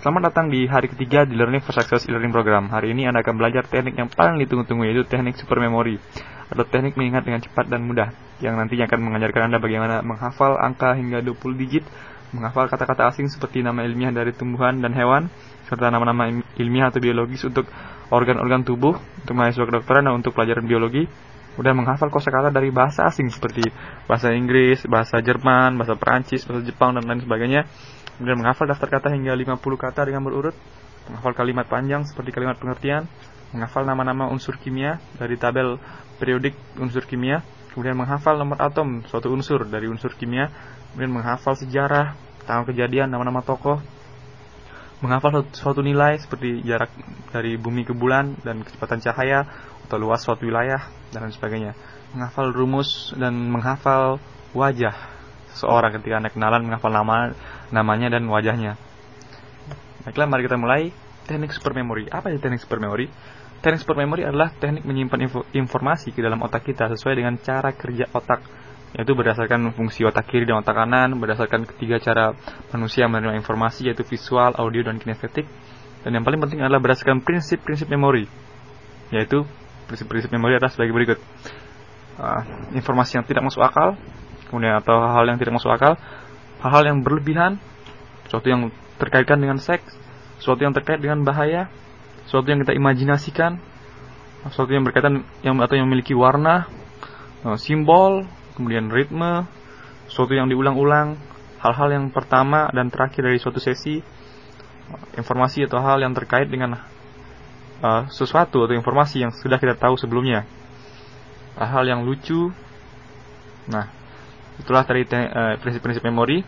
Selamat datang di hari ketiga di Learning for Success e-learning program. Hari ini Anda akan belajar teknik yang paling ditunggu-tunggu yaitu teknik super memory atau teknik mengingat dengan cepat dan mudah yang nantinya akan mengajarkan Anda bagaimana menghafal angka hingga 20 digit, menghafal kata-kata asing seperti nama ilmiah dari tumbuhan dan hewan, serta nama-nama ilmiah atau biologis untuk organ-organ tubuh, untuk mahasiswa kedokteran dan untuk pelajaran biologi, kemudian menghafal kosakata dari bahasa asing seperti bahasa Inggris, bahasa Jerman, bahasa Perancis, bahasa Jepang dan lain sebagainya kemudian menghafal daftar kata hingga 50 kata dengan berurut, menghafal kalimat panjang seperti kalimat pengertian, menghafal nama-nama unsur kimia dari tabel periodik unsur kimia, kemudian menghafal nomor atom suatu unsur dari unsur kimia, kemudian menghafal sejarah, tanggal kejadian, nama-nama tokoh, menghafal suatu nilai seperti jarak dari bumi ke bulan dan kecepatan cahaya atau luas suatu wilayah dan lain sebagainya. Menghafal rumus dan menghafal wajah seorang ketika anda kenalan menghafal nama namanya dan wajahnya. Baiklah, mari kita mulai teknik super memory. Apa itu teknik super memory? Teknik super memory adalah teknik menyimpan info, informasi ke dalam otak kita sesuai dengan cara kerja otak, yaitu berdasarkan fungsi otak kiri dan otak kanan, berdasarkan ketiga cara manusia menerima informasi yaitu visual, audio, dan kinestetik. Dan yang paling penting adalah berdasarkan prinsip-prinsip memori, yaitu prinsip-prinsip memori adalah sebagai berikut. Uh, informasi yang tidak masuk akal, kemudian atau hal-hal yang tidak masuk akal, hal-hal yang berlebihan, sesuatu yang terkaitkan dengan seks, sesuatu yang terkait dengan bahaya, sesuatu yang kita imajinasikan, sesuatu yang berkaitan yang atau yang memiliki warna, eh, simbol, kemudian ritme, sesuatu yang diulang-ulang, hal-hal yang pertama dan terakhir dari suatu sesi, informasi atau hal yang terkait dengan uh, sesuatu atau informasi yang sudah kita tahu sebelumnya, hal-hal yang lucu. Nah, Itulah tadi eh, prinsip-prinsip memori.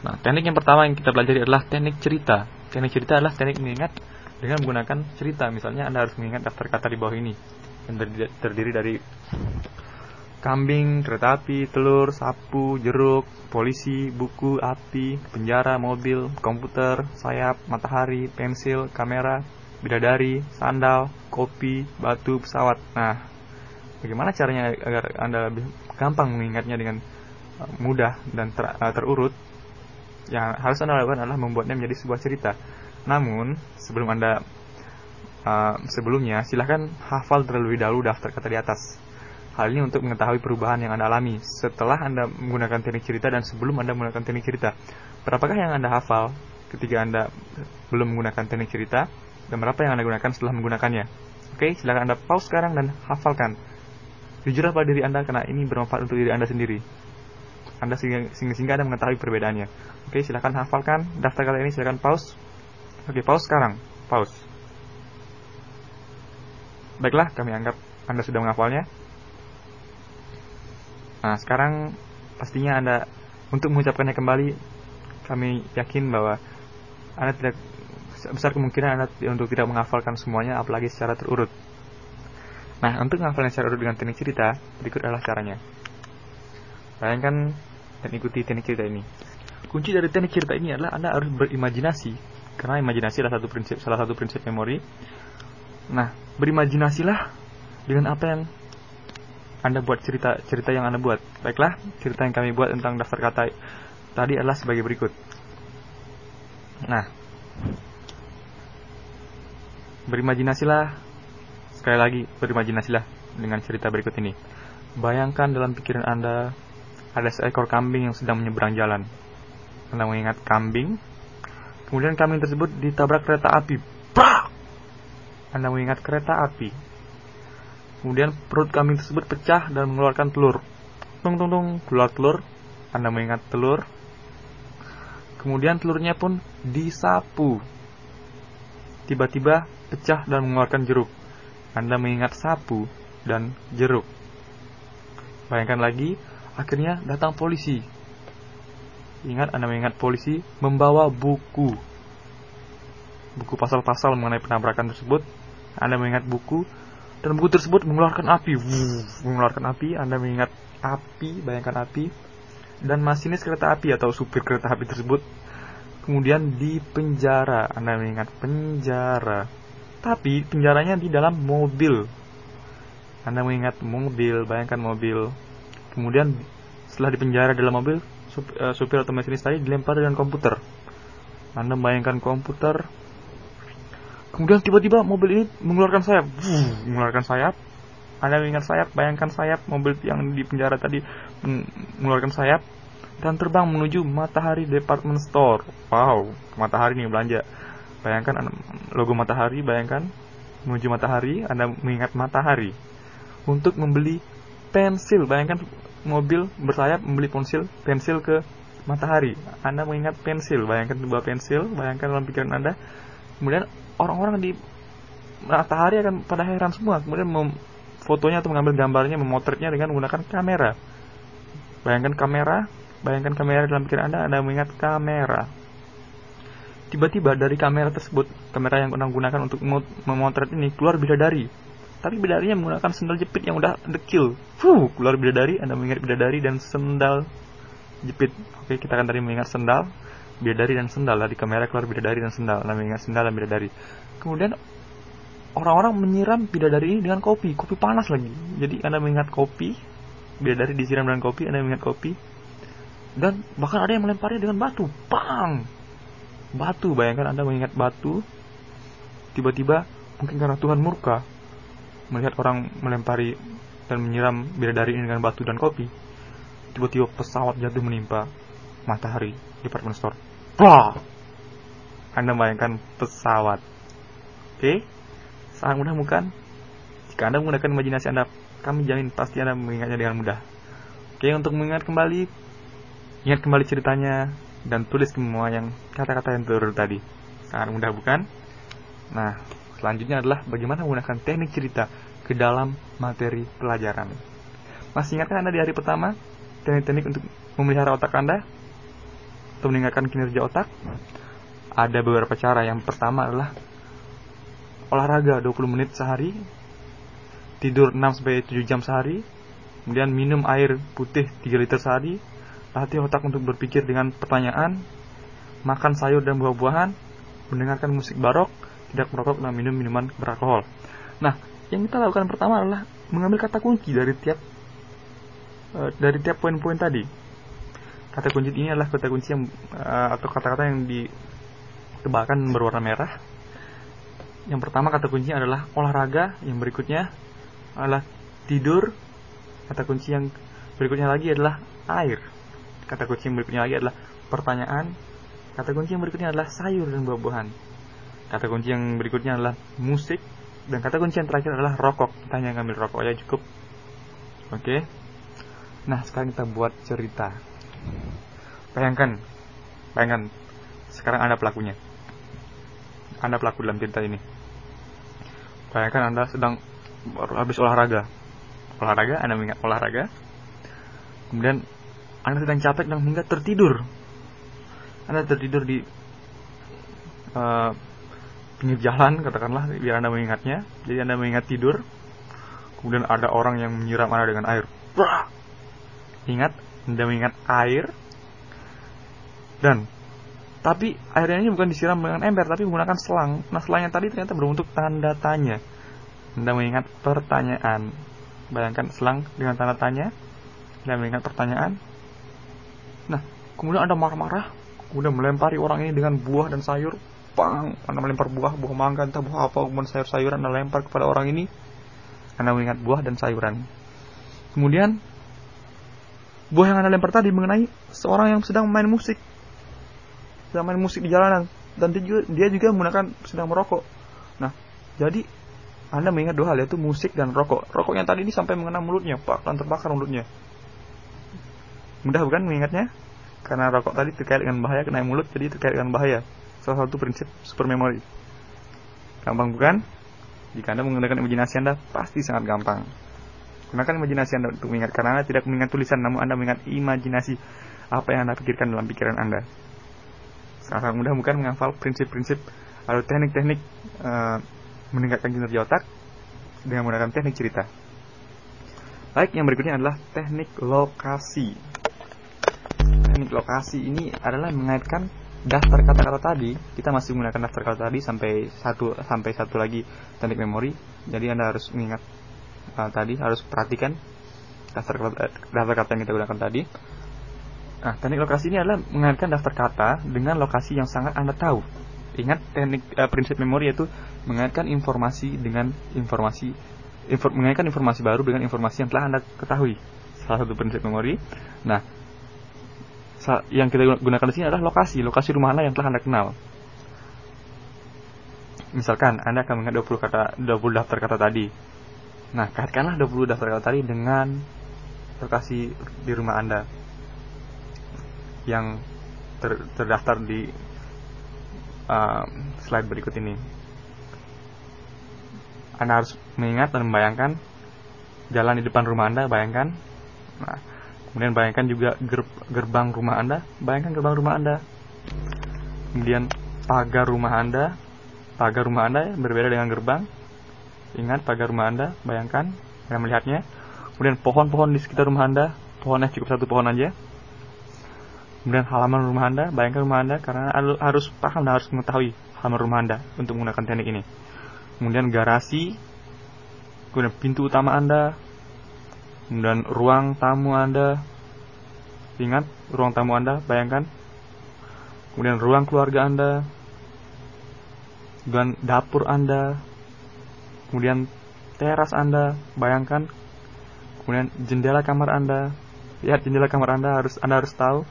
Nah, teknik yang pertama yang kita pelajari adalah teknik cerita. Teknik cerita adalah teknik mengingat dengan menggunakan cerita. Misalnya Anda harus mengingat daftar kata di bawah ini yang terdiri dari kambing, kereta api, telur, sapu, jeruk, polisi, buku, api, penjara, mobil, komputer, sayap, matahari, pensil, kamera, bidadari, sandal, kopi, batu, pesawat. Nah, bagaimana caranya agar Anda gampang mengingatnya dengan uh, mudah dan ter, uh, terurut, yang harus Anda lakukan adalah membuatnya menjadi sebuah cerita. Namun, sebelum Anda uh, sebelumnya, silahkan hafal terlebih dahulu daftar kata di atas. Hal ini untuk mengetahui perubahan yang Anda alami setelah Anda menggunakan teknik cerita dan sebelum Anda menggunakan teknik cerita. Berapakah yang Anda hafal ketika Anda belum menggunakan teknik cerita dan berapa yang Anda gunakan setelah menggunakannya? Oke, silahkan Anda pause sekarang dan hafalkan Jujurlah pada diri Anda karena ini bermanfaat untuk diri Anda sendiri. Anda sehingga, sehingga Anda mengetahui perbedaannya. Oke, silahkan hafalkan daftar kata ini, silahkan pause. Oke, pause sekarang. Pause. Baiklah, kami anggap Anda sudah menghafalnya. Nah, sekarang pastinya Anda untuk mengucapkannya kembali, kami yakin bahwa Anda tidak besar kemungkinan Anda untuk tidak menghafalkan semuanya apalagi secara terurut. Nah, untuk menghafalnya secara urut dengan teknik cerita, berikut adalah caranya. Bayangkan dan ikuti teknik cerita ini. Kunci dari teknik cerita ini adalah Anda harus berimajinasi, karena imajinasi adalah satu prinsip salah satu prinsip memori. Nah, berimajinasilah dengan apa yang Anda buat cerita cerita yang Anda buat. Baiklah, cerita yang kami buat tentang daftar kata tadi adalah sebagai berikut. Nah, berimajinasilah Sekali lagi, berimajinasilah dengan cerita berikut ini. Bayangkan dalam pikiran Anda ada seekor kambing yang sedang menyeberang jalan. Anda mengingat kambing, kemudian kambing tersebut ditabrak kereta api. Brak! Anda mengingat kereta api. Kemudian perut kambing tersebut pecah dan mengeluarkan telur. Tung tung tung, keluar telur. Anda mengingat telur. Kemudian telurnya pun disapu. Tiba-tiba pecah dan mengeluarkan jeruk. Anda mengingat sapu dan jeruk. Bayangkan lagi, akhirnya datang polisi. Ingat Anda mengingat polisi membawa buku. Buku pasal-pasal mengenai penabrakan tersebut. Anda mengingat buku dan buku tersebut mengeluarkan api. Wuh, mengeluarkan api, Anda mengingat api, bayangkan api. Dan masinis kereta api atau supir kereta api tersebut kemudian di penjara. Anda mengingat penjara tapi penjaranya di dalam mobil. Anda mengingat mobil, bayangkan mobil. Kemudian setelah dipenjara dalam mobil, eh, supir atau masinis tadi dilempar dengan komputer. Anda bayangkan komputer, kemudian tiba-tiba mobil ini mengeluarkan sayap, mengeluarkan sayap. Anda mengingat sayap, bayangkan sayap mobil yang di penjara tadi mengeluarkan sayap dan terbang menuju Matahari Department Store. Wow, Matahari nih belanja. Bayangkan logo Matahari, bayangkan menuju Matahari, Anda mengingat Matahari untuk membeli pensil. Bayangkan mobil bersayap membeli pensil, pensil ke matahari. Anda mengingat pensil, bayangkan sebuah pensil, bayangkan dalam pikiran Anda. Kemudian orang-orang di matahari akan pada heran semua. Kemudian fotonya atau mengambil gambarnya, memotretnya dengan menggunakan kamera. Bayangkan kamera, bayangkan kamera dalam pikiran Anda, Anda mengingat kamera. Tiba-tiba dari kamera tersebut, kamera yang Anda gunakan untuk memotret ini keluar bidadari. Tapi bidadarinya menggunakan sendal jepit yang udah dekil. Fuh, keluar bidadari, Anda mengingat bidadari dan sendal jepit. Oke, kita akan tadi mengingat sendal, bidadari dan sendal. Di kamera keluar bidadari dan sendal. Anda mengingat sendal dan bidadari. Kemudian orang-orang menyiram bidadari ini dengan kopi, kopi panas lagi. Jadi Anda mengingat kopi, bidadari disiram dengan kopi, Anda mengingat kopi. Dan bahkan ada yang melemparnya dengan batu. Pang! Batu, bayangkan Anda mengingat batu. Tiba-tiba mungkin karena Tuhan murka melihat orang melempari dan menyiram bidadari ini dengan batu dan kopi tiba-tiba pesawat jatuh menimpa matahari department store. Wah! Anda bayangkan pesawat. Oke? Sangat mudah bukan? Jika Anda menggunakan imajinasi Anda, kami jamin pasti Anda mengingatnya dengan mudah. Oke, untuk mengingat kembali, ingat kembali ceritanya dan tulis semua yang kata-kata yang turun tadi. Sangat mudah bukan? Nah, selanjutnya adalah bagaimana menggunakan teknik cerita ke dalam materi pelajaran. Masih ingatkah Anda di hari pertama teknik-teknik untuk memelihara otak Anda atau meningkatkan kinerja otak ada beberapa cara yang pertama adalah olahraga 20 menit sehari tidur 6 sampai 7 jam sehari kemudian minum air putih 3 liter sehari latih otak untuk berpikir dengan pertanyaan makan sayur dan buah-buahan mendengarkan musik barok tidak merokok dan minum minuman beralkohol nah yang kita lakukan pertama adalah mengambil kata kunci dari tiap Eh, dari tiap poin-poin tadi. Kata kunci ini adalah kata kunci yang uh, atau kata-kata yang ditebalkan berwarna merah. Yang pertama kata kuncinya adalah olahraga, yang berikutnya adalah tidur. Kata kunci yang berikutnya lagi adalah air. Kata kunci yang berikutnya lagi adalah pertanyaan. Kata kunci yang berikutnya adalah sayur dan buah-buahan. Kata kunci yang berikutnya adalah musik dan kata kunci yang terakhir adalah rokok. Kita hanya ngambil rokok aja cukup. Oke. Okay? Nah, sekarang kita buat cerita. Bayangkan, bayangkan, sekarang Anda pelakunya. Anda pelaku dalam cerita ini. Bayangkan Anda sedang habis olahraga. Olahraga, Anda mengingat olahraga. Kemudian Anda sedang capek dan hingga tertidur. Anda tertidur di uh, pinggir jalan, katakanlah, biar Anda mengingatnya. Jadi Anda mengingat tidur. Kemudian ada orang yang menyiram Anda dengan air. Brah! Ingat, Anda mengingat air. Dan tapi airnya ini bukan disiram dengan ember tapi menggunakan selang. Nah, selangnya tadi ternyata berbentuk tanda tanya. Anda mengingat pertanyaan. Bayangkan selang dengan tanda tanya. Anda mengingat pertanyaan. Nah, kemudian Anda marah-marah, kemudian melempari orang ini dengan buah dan sayur. Pang, Anda melempar buah, buah mangga, entah buah apa, kemudian sayur-sayuran Anda lempar kepada orang ini. Anda mengingat buah dan sayuran. Kemudian buah yang anda lempar tadi mengenai seorang yang sedang main musik. Sedang main musik di jalanan. Dan dia juga, dia juga menggunakan sedang merokok. Nah jadi anda mengingat dua hal yaitu musik dan rokok. Rokok yang tadi ini sampai mengenai mulutnya pak. Dan terbakar mulutnya mudah bukan mengingatnya karena rokok tadi terkait dengan bahaya kena mulut jadi terkait dengan bahaya salah satu prinsip super memory gampang bukan jika anda menggunakan imajinasi anda pasti sangat gampang Gunakan imajinasi Anda untuk mengingat karena Anda tidak mengingat tulisan namun Anda mengingat imajinasi apa yang Anda pikirkan dalam pikiran Anda. Sangat mudah bukan menghafal prinsip-prinsip atau teknik-teknik uh, meningkatkan kinerja otak dengan menggunakan teknik cerita. Baik, yang berikutnya adalah teknik lokasi. Teknik lokasi ini adalah mengaitkan daftar kata-kata tadi. Kita masih menggunakan daftar kata tadi sampai satu sampai satu lagi teknik memori. Jadi Anda harus mengingat uh, tadi harus perhatikan daftar, daftar kata yang kita gunakan tadi Nah, teknik lokasi ini adalah mengaitkan daftar kata dengan lokasi yang sangat Anda tahu. Ingat teknik uh, prinsip memori yaitu mengaitkan informasi dengan informasi infor, mengaitkan informasi baru dengan informasi yang telah Anda ketahui. Salah satu prinsip memori. Nah, yang kita gunakan di sini adalah lokasi, lokasi rumah Anda yang telah Anda kenal. Misalkan Anda akan mengingat 20 kata 20 daftar kata tadi. Nah, kaitkanlah 20 daftar kata tadi dengan lokasi di rumah Anda yang ter, terdaftar di uh, slide berikut ini. Anda harus mengingat dan membayangkan jalan di depan rumah Anda, bayangkan. Nah, kemudian bayangkan juga ger, gerbang rumah Anda, bayangkan gerbang rumah Anda. Kemudian pagar rumah Anda, pagar rumah Anda berbeda dengan gerbang. Ingat pagar rumah Anda, bayangkan Anda melihatnya. Kemudian pohon-pohon di sekitar rumah Anda, pohonnya cukup satu pohon aja kemudian halaman rumah Anda, bayangkan rumah Anda karena harus paham dan harus mengetahui halaman rumah Anda untuk menggunakan teknik ini. Kemudian garasi, kemudian pintu utama Anda, kemudian ruang tamu Anda. Ingat, ruang tamu Anda, bayangkan. Kemudian ruang keluarga Anda, dan dapur Anda, kemudian teras Anda, bayangkan. Kemudian jendela kamar Anda, lihat jendela kamar Anda harus Anda harus tahu.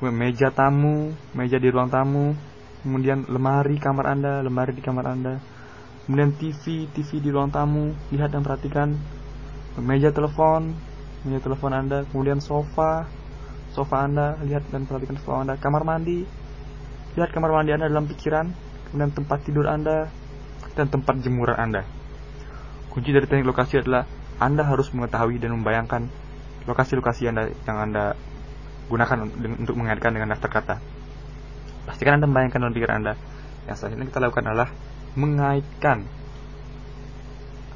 Meja tamu, meja di ruang tamu, kemudian lemari kamar Anda, lemari di kamar Anda, kemudian TV, TV di ruang tamu, lihat dan perhatikan, meja telepon, meja telepon Anda, kemudian sofa, sofa Anda, lihat dan perhatikan sofa Anda, kamar mandi, lihat kamar mandi Anda dalam pikiran, kemudian tempat tidur Anda, dan tempat jemuran Anda. Kunci dari teknik lokasi adalah Anda harus mengetahui dan membayangkan lokasi-lokasi Anda yang Anda gunakan untuk mengaitkan dengan daftar kata. Pastikan Anda membayangkan dalam pikiran Anda. Yang selanjutnya kita lakukan adalah mengaitkan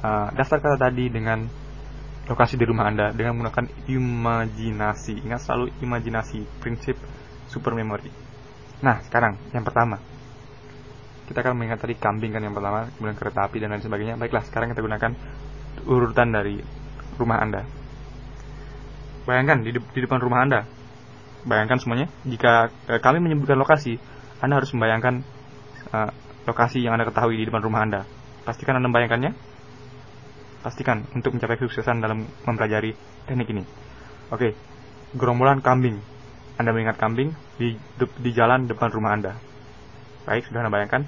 uh, daftar kata tadi dengan lokasi di rumah Anda dengan menggunakan imajinasi. Ingat selalu imajinasi, prinsip super memory. Nah, sekarang yang pertama. Kita akan mengingat tadi kambing kan yang pertama, kemudian kereta api dan lain sebagainya. Baiklah, sekarang kita gunakan urutan dari rumah Anda. Bayangkan di, di depan rumah Anda bayangkan semuanya jika uh, kami menyebutkan lokasi anda harus membayangkan uh, lokasi yang anda ketahui di depan rumah anda pastikan anda membayangkannya pastikan untuk mencapai kesuksesan dalam mempelajari teknik ini. Oke gerombolan kambing. Anda mengingat kambing di, di jalan depan rumah anda. Baik sudah anda bayangkan.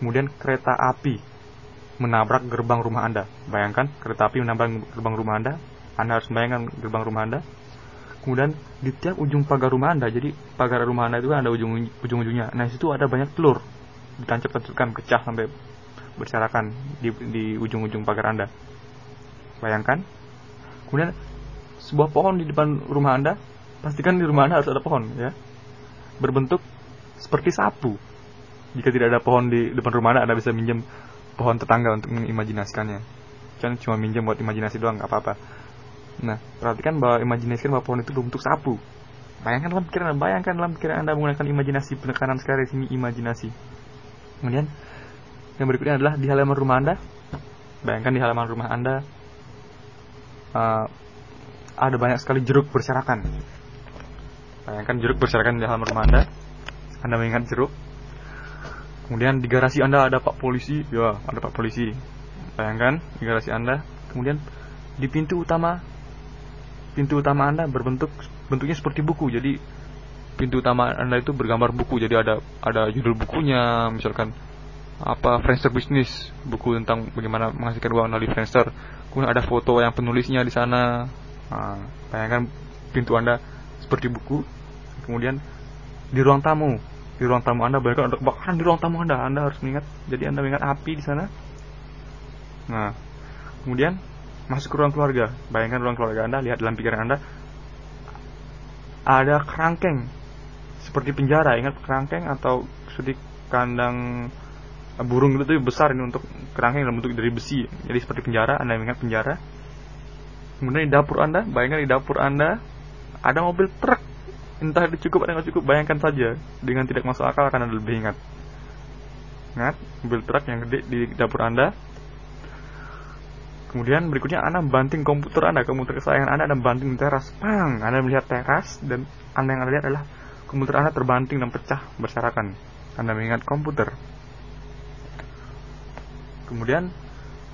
Kemudian kereta api menabrak gerbang rumah anda. Bayangkan kereta api menabrak gerbang rumah anda. Anda harus membayangkan gerbang rumah anda. Kemudian di tiap ujung pagar rumah anda jadi pagar rumah anda itu kan ada ujung ujung ujungnya nah situ ada banyak telur. Ditancap tancapkan pecah sampai berserakan di, di ujung ujung pagar anda bayangkan kemudian sebuah pohon di depan rumah anda pastikan di rumah anda harus ada pohon ya berbentuk seperti sapu jika tidak ada pohon di depan rumah anda anda bisa minjem pohon tetangga untuk mengimajinasikannya jangan cuma minjem buat imajinasi doang nggak apa-apa Nah, perhatikan bahwa imajinasikan bahwa pohon itu berbentuk sapu. Bayangkan dalam pikiran bayangkan dalam pikiran Anda menggunakan imajinasi, penekanan sekali di sini imajinasi. Kemudian, yang berikutnya adalah di halaman rumah Anda. Bayangkan di halaman rumah Anda uh, ada banyak sekali jeruk berserakan. Bayangkan jeruk berserakan di halaman rumah Anda. Anda mengingat jeruk. Kemudian di garasi Anda ada Pak Polisi, ya ada Pak Polisi. Bayangkan di garasi Anda. Kemudian di pintu utama pintu utama Anda berbentuk bentuknya seperti buku. Jadi pintu utama Anda itu bergambar buku. Jadi ada ada judul bukunya, misalkan apa Friendster Business, buku tentang bagaimana menghasilkan uang melalui Friendster. Kemudian ada foto yang penulisnya di sana. Nah, bayangkan pintu Anda seperti buku. Kemudian di ruang tamu, di ruang tamu Anda bayangkan ada kebakaran di ruang tamu Anda. Anda harus mengingat. Jadi Anda mengingat api di sana. Nah, kemudian masuk ke ruang keluarga. Bayangkan ruang keluarga Anda, lihat dalam pikiran Anda ada kerangkeng seperti penjara. Ingat kerangkeng atau seperti kandang burung itu besar ini untuk kerangkeng dalam bentuk dari besi. Jadi seperti penjara, Anda ingat penjara. Kemudian di dapur Anda, bayangkan di dapur Anda ada mobil truk. Entah itu cukup atau tidak cukup, bayangkan saja. Dengan tidak masuk akal akan Anda lebih ingat. Ingat, mobil truk yang gede di dapur Anda Kemudian berikutnya Anda banting komputer Anda, komputer kesayangan Anda, Anda banting teras. Pang! Anda melihat teras dan Anda yang Anda lihat adalah komputer Anda terbanting dan pecah berserakan. Anda mengingat komputer. Kemudian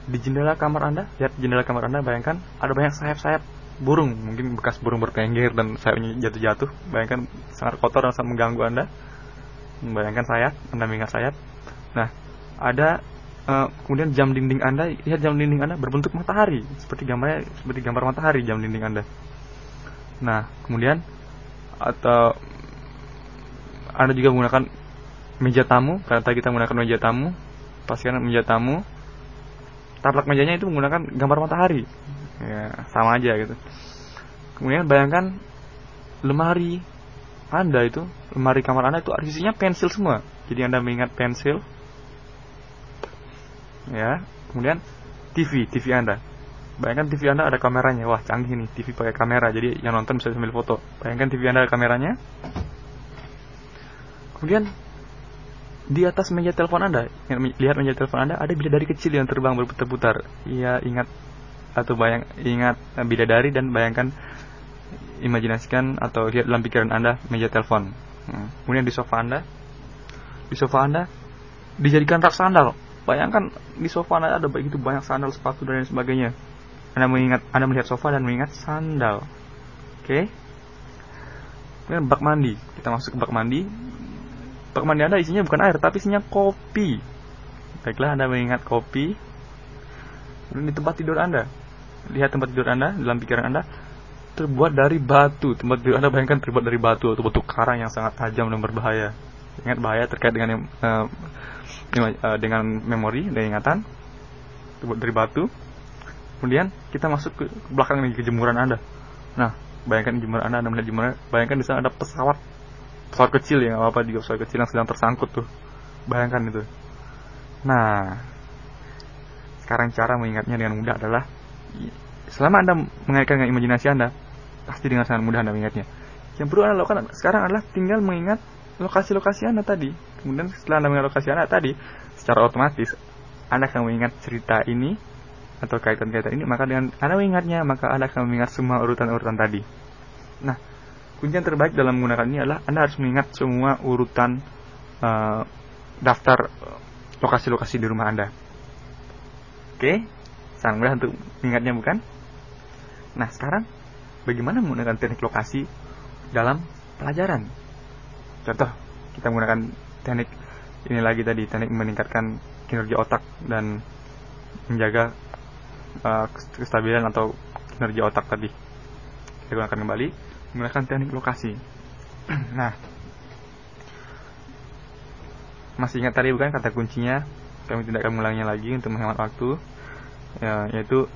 di jendela kamar Anda, lihat jendela kamar Anda, bayangkan ada banyak sayap-sayap burung, mungkin bekas burung bertengger dan sayapnya jatuh-jatuh. Bayangkan sangat kotor dan sangat mengganggu Anda. Bayangkan sayap, Anda mengingat sayap. Nah, ada uh, kemudian jam dinding Anda, lihat jam dinding Anda berbentuk matahari, seperti gambarnya seperti gambar matahari jam dinding Anda. Nah, kemudian atau Anda juga menggunakan meja tamu, karena kita menggunakan meja tamu, pastikan meja tamu taplak mejanya itu menggunakan gambar matahari. Ya, sama aja gitu. Kemudian bayangkan lemari Anda itu, lemari kamar Anda itu isinya pensil semua. Jadi Anda mengingat pensil, ya kemudian TV TV anda bayangkan TV anda ada kameranya wah canggih nih TV pakai kamera jadi yang nonton bisa sambil foto bayangkan TV anda ada kameranya kemudian di atas meja telepon anda lihat meja telepon anda ada bidadari kecil yang terbang berputar-putar iya ingat atau bayang ingat bidadari dan bayangkan imajinasikan atau lihat dalam pikiran anda meja telepon hmm. kemudian di sofa anda di sofa anda dijadikan rak sandal Bayangkan di sofa Anda ada begitu banyak sandal, sepatu dan lain sebagainya. Anda mengingat, Anda melihat sofa dan mengingat sandal. Oke. Okay? Kemudian bak mandi. Kita masuk ke bak mandi. Bak mandi Anda isinya bukan air, tapi isinya kopi. Baiklah, Anda mengingat kopi. Kemudian di tempat tidur Anda. Lihat tempat tidur Anda, dalam pikiran Anda, terbuat dari batu. Tempat tidur Anda bayangkan terbuat dari batu atau batu karang yang sangat tajam dan berbahaya. Ingat bahaya terkait dengan uh, dengan memori dan ingatan terbuat dari batu kemudian kita masuk ke belakang nih ke jemuran anda nah bayangkan jemuran anda anda melihat jemuran bayangkan di sana ada pesawat pesawat kecil ya apa apa juga pesawat kecil yang sedang tersangkut tuh. Bayangkan itu. Nah sekarang cara mengingatnya dengan mudah adalah selama anda mengaitkan dengan imajinasi anda pasti dengan sangat mudah anda mengingatnya. Yang perlu anda lakukan sekarang adalah tinggal mengingat lokasi-lokasi anda tadi. Kemudian setelah anda mengingat lokasi anda tadi secara otomatis anda akan mengingat cerita ini atau kaitan-kaitan ini maka dengan anda mengingatnya maka anda akan mengingat semua urutan-urutan tadi. Nah kuncian terbaik dalam menggunakan ini adalah anda harus mengingat semua urutan uh, daftar lokasi-lokasi di rumah anda. Oke? Sangat mudah untuk mengingatnya bukan? Nah sekarang bagaimana menggunakan teknik lokasi dalam pelajaran? Contoh kita menggunakan teknik ini lagi tadi teknik meningkatkan kinerja otak dan menjaga uh, kestabilan atau kinerja otak tadi. Kita gunakan kembali menggunakan teknik lokasi nah masih ingat tadi bukan kata kuncinya kami tidak akan mengulanginya lagi untuk menghemat waktu ya, yaitu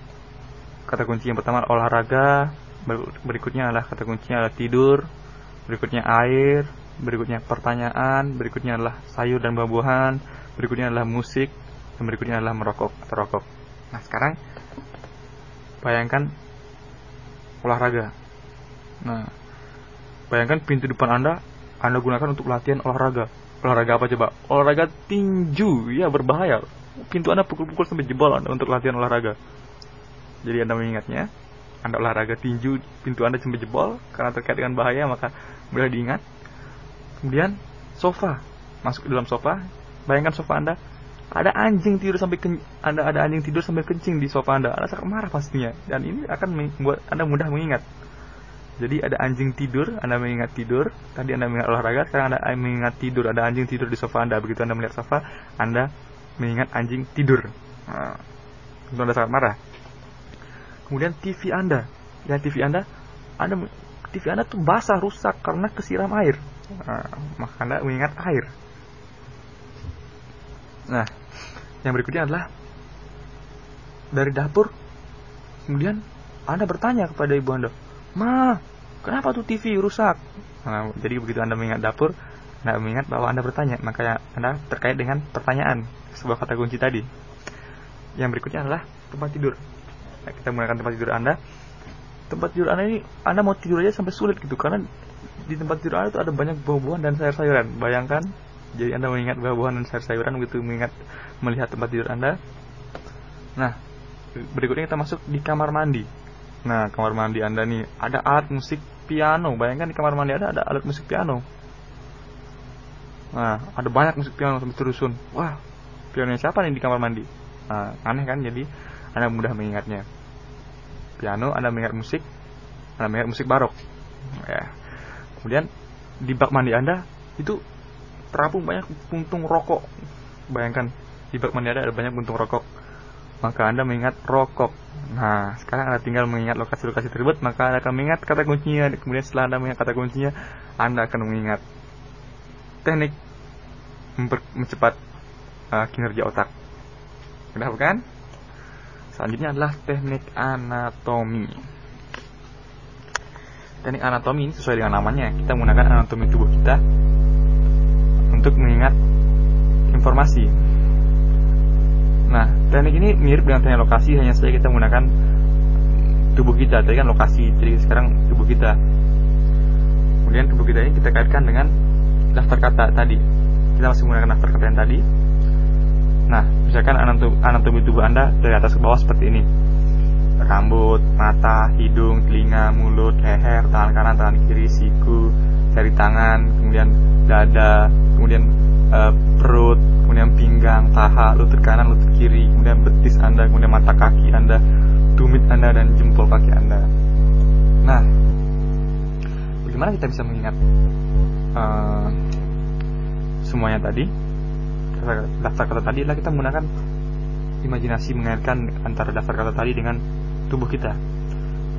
kata kunci yang pertama olahraga berikutnya adalah kata kuncinya adalah tidur berikutnya air berikutnya pertanyaan, berikutnya adalah sayur dan buah-buahan, berikutnya adalah musik, dan berikutnya adalah merokok atau rokok. Nah sekarang bayangkan olahraga. Nah bayangkan pintu depan anda, anda gunakan untuk latihan olahraga. Olahraga apa coba? Olahraga tinju, ya berbahaya. Pintu anda pukul-pukul sampai jebol anda untuk latihan olahraga. Jadi anda mengingatnya, anda olahraga tinju, pintu anda sampai jebol karena terkait dengan bahaya maka mudah diingat Kemudian sofa, masuk ke dalam sofa, bayangkan sofa Anda ada anjing tidur sampai ken Anda ada anjing tidur sampai kencing di sofa Anda. Anda sangat marah pastinya dan ini akan membuat Anda mudah mengingat. Jadi ada anjing tidur, Anda mengingat tidur. Tadi Anda mengingat olahraga, sekarang Anda mengingat tidur. Ada anjing tidur di sofa Anda. Begitu Anda melihat sofa, Anda mengingat anjing tidur. Nah, Anda sangat marah. Kemudian TV Anda, ya TV Anda, Anda TV Anda tuh basah rusak karena kesiram air. Nah, maka Anda mengingat air. Nah, yang berikutnya adalah dari dapur. Kemudian Anda bertanya kepada ibu Anda, "Ma, kenapa tuh TV rusak?" Nah, jadi begitu Anda mengingat dapur, Anda mengingat bahwa Anda bertanya, maka Anda terkait dengan pertanyaan sebuah kata kunci tadi. Yang berikutnya adalah tempat tidur. Nah, kita menggunakan tempat tidur Anda. Tempat tidur Anda ini Anda mau tidur aja sampai sulit gitu karena di tempat tidur Anda itu ada banyak buah-buahan dan sayur-sayuran. Bayangkan, jadi Anda mengingat buah-buahan dan sayur-sayuran begitu mengingat melihat tempat tidur Anda. Nah, berikutnya kita masuk di kamar mandi. Nah, kamar mandi Anda nih ada alat musik piano. Bayangkan di kamar mandi ada ada alat musik piano. Nah, ada banyak musik piano sampai terusun. Wah, pianonya siapa nih di kamar mandi? Nah, aneh kan? Jadi Anda mudah mengingatnya. Piano, Anda mengingat musik, Anda mengingat musik barok. Ya. Kemudian di bak mandi Anda itu terapung banyak puntung rokok. Bayangkan di bak mandi Anda ada banyak puntung rokok maka Anda mengingat rokok. Nah, sekarang Anda tinggal mengingat lokasi-lokasi tersebut, maka Anda akan mengingat kata kuncinya. Kemudian setelah Anda mengingat kata kuncinya, Anda akan mengingat teknik mencepat uh, kinerja otak. Kenapa kan? Selanjutnya adalah teknik anatomi. Teknik anatomi ini sesuai dengan namanya. Kita menggunakan anatomi tubuh kita untuk mengingat informasi teknik ini mirip dengan teknik lokasi, hanya saja kita menggunakan tubuh kita. Tadi kan lokasi, jadi sekarang tubuh kita. Kemudian tubuh kita ini kita kaitkan dengan daftar kata tadi. Kita masih menggunakan daftar kata yang tadi. Nah, misalkan anatomi tubuh Anda dari atas ke bawah seperti ini. Rambut, mata, hidung, telinga, mulut, leher, tangan kanan, tangan kiri, siku, jari tangan, kemudian dada, kemudian uh, perut, kemudian pinggang, paha, lutut kanan, lutut kiri, kemudian betis Anda, kemudian mata kaki Anda, tumit Anda dan jempol kaki Anda. Nah, bagaimana kita bisa mengingat uh, semuanya tadi? Daftar kata tadi adalah kita menggunakan imajinasi mengaitkan antara daftar kata tadi dengan tubuh kita.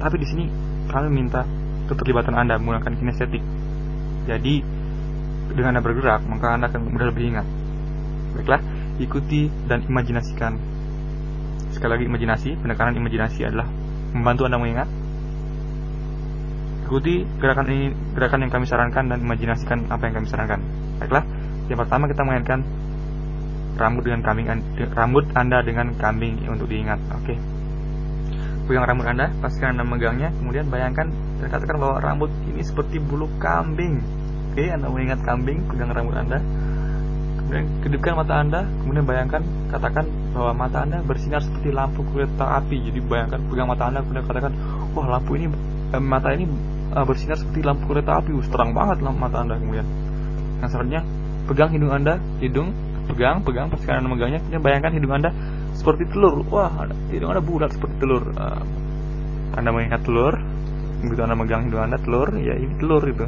Tapi di sini kami minta keterlibatan Anda menggunakan kinestetik. Jadi dengan Anda bergerak, maka Anda akan mudah lebih ingat. Baiklah, ikuti dan imajinasikan. Sekali lagi imajinasi, penekanan imajinasi adalah membantu Anda mengingat. Ikuti gerakan ini, gerakan yang kami sarankan dan imajinasikan apa yang kami sarankan. Baiklah, yang pertama kita mengaitkan rambut dengan kambing, rambut Anda dengan kambing untuk diingat. Oke. Pegang rambut Anda, pastikan Anda megangnya, kemudian bayangkan dan katakan bahwa rambut ini seperti bulu kambing Oke, Anda mengingat kambing, pegang rambut Anda. Kemudian kedipkan mata Anda, kemudian bayangkan, katakan bahwa mata Anda bersinar seperti lampu kereta api. Jadi bayangkan, pegang mata Anda, kemudian katakan, wah lampu ini, eh, mata ini eh, bersinar seperti lampu kereta api. Terang banget lampu mata Anda kemudian. Yang selanjutnya, pegang hidung Anda, hidung, pegang, pegang, pastikan Anda megangnya, kemudian bayangkan hidung Anda seperti telur. Wah, hidung Anda bulat seperti telur. Uh, anda mengingat telur, begitu Anda megang hidung Anda telur, ya ini telur itu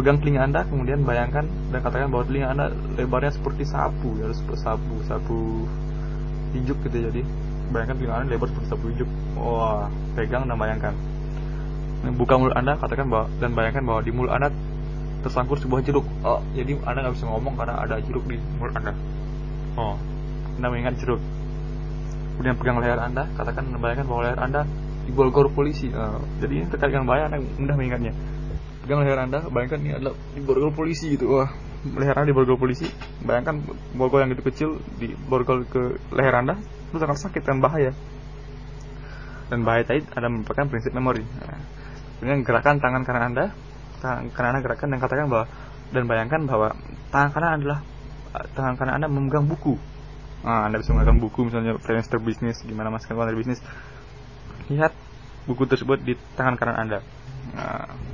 pegang telinga anda kemudian bayangkan dan katakan bahwa telinga anda lebarnya seperti sapu ya seperti sapu sapu hijuk gitu jadi bayangkan telinga anda lebar seperti sapu hijuk wah pegang dan bayangkan. Buka mulut anda katakan bahwa dan bayangkan bahwa di mulut anda tersangkut sebuah jeruk. Oh jadi anda nggak bisa ngomong karena ada jeruk di mulut anda. Oh anda mengingat jeruk. Kemudian pegang leher anda katakan dan bayangkan bahwa leher anda diborgol polisi. Oh, jadi ini terkait dengan bahaya anda mudah mengingatnya pegang leher anda bayangkan ini adalah di borgol polisi gitu. Wah leher anda di borgol polisi. Bayangkan borgol yang itu kecil di borgol ke leher anda itu sangat sakit dan bahaya. Dan bahaya tadi ada merupakan prinsip memori. Nah, dengan gerakan tangan kanan anda tangan kanan anda gerakan dan katakan bahwa dan bayangkan bahwa tangan kanan adalah tangan kanan anda memegang buku. Nah, anda bisa menggunakan buku misalnya Friendster Business gimana masukkan dari bisnis. Lihat buku tersebut di tangan kanan anda. Nah,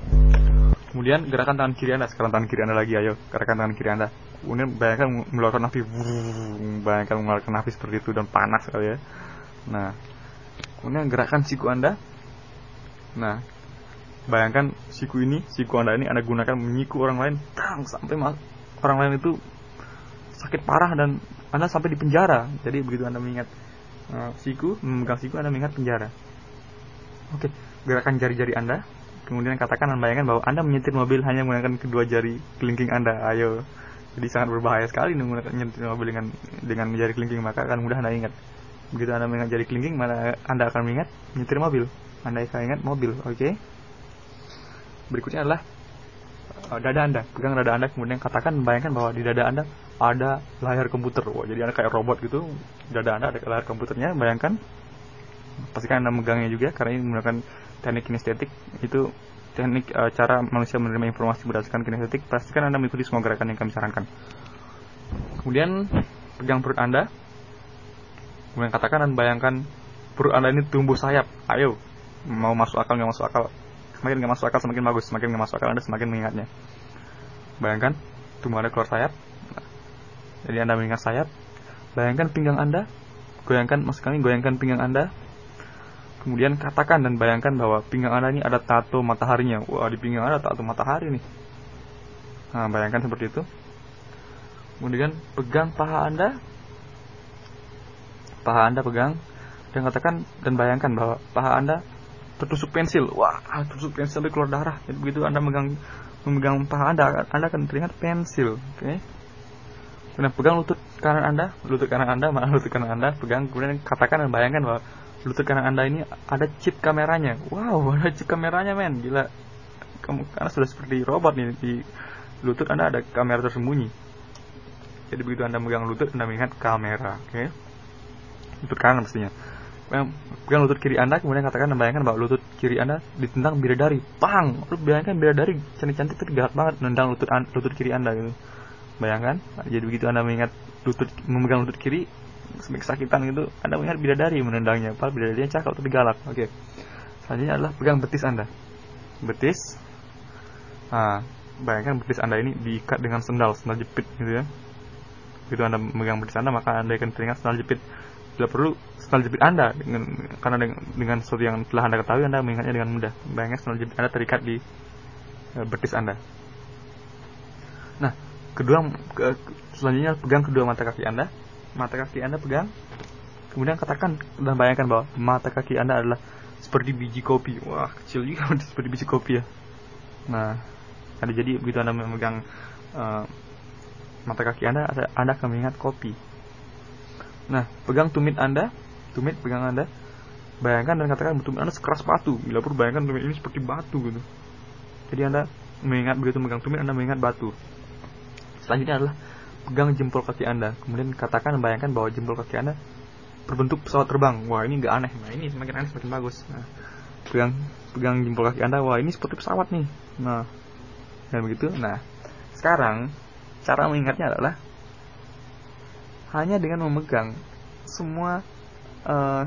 Kemudian gerakan tangan kiri Anda, sekarang tangan kiri Anda lagi, ayo gerakan tangan kiri Anda. Kemudian bayangkan mengeluarkan nafi, bayangkan mengeluarkan nafi seperti itu dan panas sekali ya. Nah, kemudian gerakan siku Anda. Nah, bayangkan siku ini, siku Anda ini Anda gunakan menyiku orang lain, tang, sampai orang lain itu sakit parah dan Anda sampai di penjara. Jadi begitu Anda mengingat uh, siku, memegang siku Anda mengingat penjara. Oke, gerakan jari-jari Anda kemudian katakan dan bayangkan bahwa Anda menyetir mobil hanya menggunakan kedua jari kelingking Anda. Ayo. Jadi sangat berbahaya sekali menggunakan menyetir mobil dengan dengan jari kelingking maka akan mudah Anda ingat. Begitu Anda mengingat jari kelingking, mana Anda akan mengingat menyetir mobil. Anda akan ingat mobil, oke? Okay? Berikutnya adalah uh, dada Anda. Pegang dada Anda kemudian katakan bayangkan bahwa di dada Anda ada layar komputer. Wah, jadi Anda kayak robot gitu. Dada Anda ada layar komputernya, bayangkan. Pastikan Anda megangnya juga karena ini menggunakan teknik kinestetik itu teknik e, cara manusia menerima informasi berdasarkan kinestetik pastikan anda mengikuti semua gerakan yang kami sarankan kemudian pegang perut anda Kemudian katakan dan bayangkan perut anda ini tumbuh sayap. Ayo, mau masuk akal nggak masuk akal? Semakin nggak masuk akal semakin bagus. Semakin nggak masuk akal anda semakin mengingatnya. Bayangkan tumbuh anda keluar sayap. Jadi anda mengingat sayap. Bayangkan pinggang anda. Goyangkan, maksud kami goyangkan pinggang anda. Kemudian katakan dan bayangkan bahwa pinggang anda ini ada tato mataharinya. Wah di pinggang anda tato matahari nih. Nah bayangkan seperti itu. Kemudian pegang paha anda paha Anda pegang dan katakan dan bayangkan bahwa paha Anda tertusuk pensil. Wah, tertusuk pensil di keluar darah. Jadi begitu Anda memegang memegang paha Anda, Anda akan teringat pensil. Oke. Okay? Kemudian pegang lutut kanan Anda, lutut kanan Anda, mana lutut kanan Anda, pegang kemudian katakan dan bayangkan bahwa lutut kanan Anda ini ada chip kameranya. Wow, ada chip kameranya, men. Gila. Kamu karena sudah seperti robot nih di lutut Anda ada kamera tersembunyi. Jadi begitu Anda megang lutut, Anda mengingat kamera, oke? Okay? lutut kanan mestinya pegang lutut kiri anda kemudian katakan dan bayangkan bahwa lutut kiri anda ditendang bidadari pang lu bayangkan bidadari cantik-cantik itu galak banget nendang lutut an, lutut kiri anda gitu bayangkan jadi begitu anda mengingat lutut memegang lutut kiri kesakitan gitu anda mengingat bidadari menendangnya padahal bidadarinya cakep tapi galak oke okay. selanjutnya adalah pegang betis anda betis nah bayangkan betis anda ini diikat dengan sendal sendal jepit gitu ya begitu anda memegang betis anda maka anda akan teringat sendal jepit bila perlu sandal jepit Anda dengan karena dengan, dengan sesuatu yang telah Anda ketahui Anda mengingatnya dengan mudah. Bayangkan sandal jepit Anda terikat di e, betis Anda. Nah, kedua ke, selanjutnya pegang kedua mata kaki Anda. Mata kaki Anda pegang. Kemudian katakan dan bayangkan bahwa mata kaki Anda adalah seperti biji kopi. Wah, kecil juga seperti biji kopi ya. Nah, ada jadi begitu Anda memegang uh, mata kaki Anda, Anda akan mengingat kopi Nah, pegang tumit Anda, tumit pegang Anda. Bayangkan dan katakan tumit Anda sekeras batu. Bila perlu bayangkan tumit ini seperti batu gitu. Jadi Anda mengingat begitu megang tumit Anda mengingat batu. Selanjutnya adalah pegang jempol kaki Anda. Kemudian katakan bayangkan bahwa jempol kaki Anda berbentuk pesawat terbang. Wah, ini nggak aneh. Nah, ini semakin aneh semakin bagus. Nah, pegang pegang jempol kaki Anda. Wah, ini seperti pesawat nih. Nah, dan begitu. Nah, sekarang cara mengingatnya adalah hanya dengan memegang semua uh,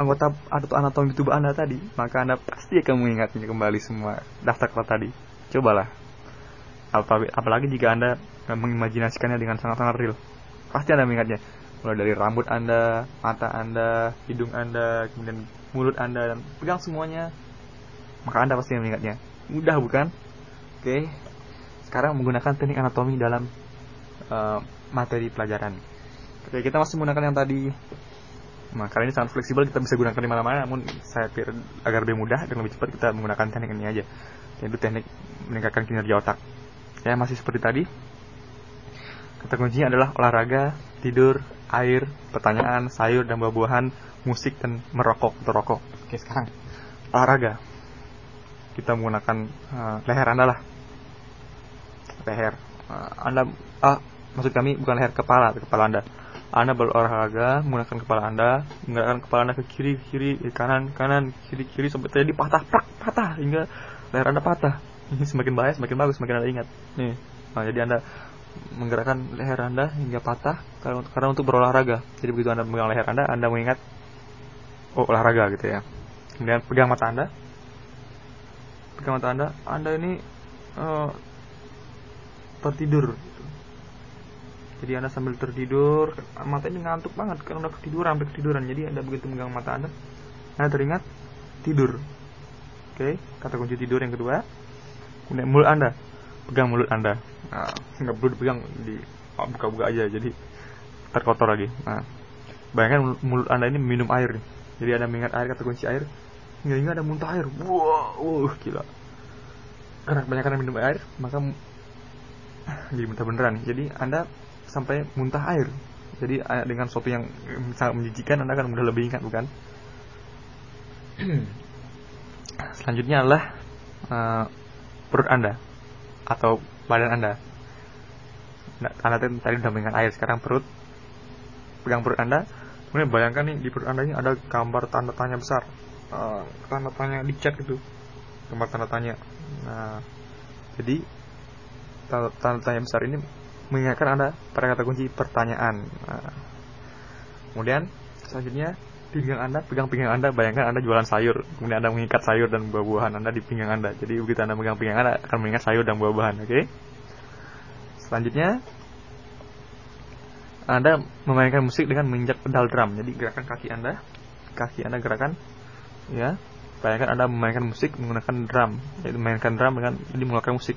anggota atau anatomi tubuh anda tadi maka anda pasti akan mengingatnya kembali semua daftar kata tadi cobalah apalagi jika anda mengimajinasikannya dengan sangat-sangat real pasti anda mengingatnya mulai dari rambut anda mata anda hidung anda kemudian mulut anda dan pegang semuanya maka anda pasti mengingatnya mudah bukan oke sekarang menggunakan teknik anatomi dalam uh, materi pelajaran. Oke, kita masih menggunakan yang tadi. Nah, kali ini sangat fleksibel, kita bisa gunakan di mana-mana. Namun saya pikir agar lebih mudah dan lebih cepat kita menggunakan teknik ini aja. Yaitu teknik meningkatkan kinerja otak. Ya, masih seperti tadi. Kata kuncinya adalah olahraga, tidur, air, pertanyaan, sayur dan buah-buahan, musik dan merokok atau rokok. Oke, sekarang olahraga. Kita menggunakan uh, leher Anda lah. Leher. Uh, anda uh, maksud kami bukan leher kepala kepala anda anda berolahraga menggunakan kepala anda menggunakan kepala anda ke kiri kiri kanan kanan kiri kiri sampai terjadi patah prak patah hingga leher anda patah semakin bahaya semakin bagus semakin anda ingat. Nih nah, jadi anda menggerakkan leher anda hingga patah karena, karena untuk berolahraga. Jadi begitu anda memegang leher anda anda mengingat oh olahraga gitu ya. Kemudian pegang mata anda. Pegang mata anda. Anda ini uh, tertidur jadi anda sambil tertidur mata ini ngantuk banget karena udah ketiduran sampai ketiduran. Jadi anda begitu megang mata anda anda teringat tidur. Oke kata kunci tidur yang kedua kemudian mulut anda. Pegang mulut anda. Nah, nggak perlu dipegang di oh, buka-buka aja jadi terkotor lagi. Nah bayangkan mulut anda ini minum air nih. Jadi anda mengingat air kata kunci air hingga ada muntah air. Wow uh, gila. Karena kebanyakan minum air maka jadi muntah beneran jadi anda sampai muntah air. Jadi dengan sesuatu yang sangat menjijikan Anda akan mudah lebih ingat bukan? Selanjutnya adalah uh, perut Anda atau badan Anda. Nah, anda tadi sudah mengingat air, sekarang perut. Pegang perut Anda. Kemudian bayangkan nih di perut Anda ini ada gambar tanda tanya besar. Uh, tanda tanya dicat itu. Gambar tanda tanya. Nah, jadi tanda, tanda tanya besar ini mengingatkan Anda pada kata kunci pertanyaan. Nah, kemudian selanjutnya pinggang anda pegang pinggang anda. Bayangkan anda jualan sayur kemudian anda mengikat sayur dan buah-buahan anda di pinggang anda. Jadi begitu anda megang pinggang anda akan mengingat sayur dan buah-buahan oke? Okay? selanjutnya anda memainkan musik dengan menginjak pedal drum. Jadi gerakan kaki anda kaki anda gerakan ya. Bayangkan anda memainkan musik menggunakan drum. Yaitu memainkan drum dengan jadi mengeluarkan musik.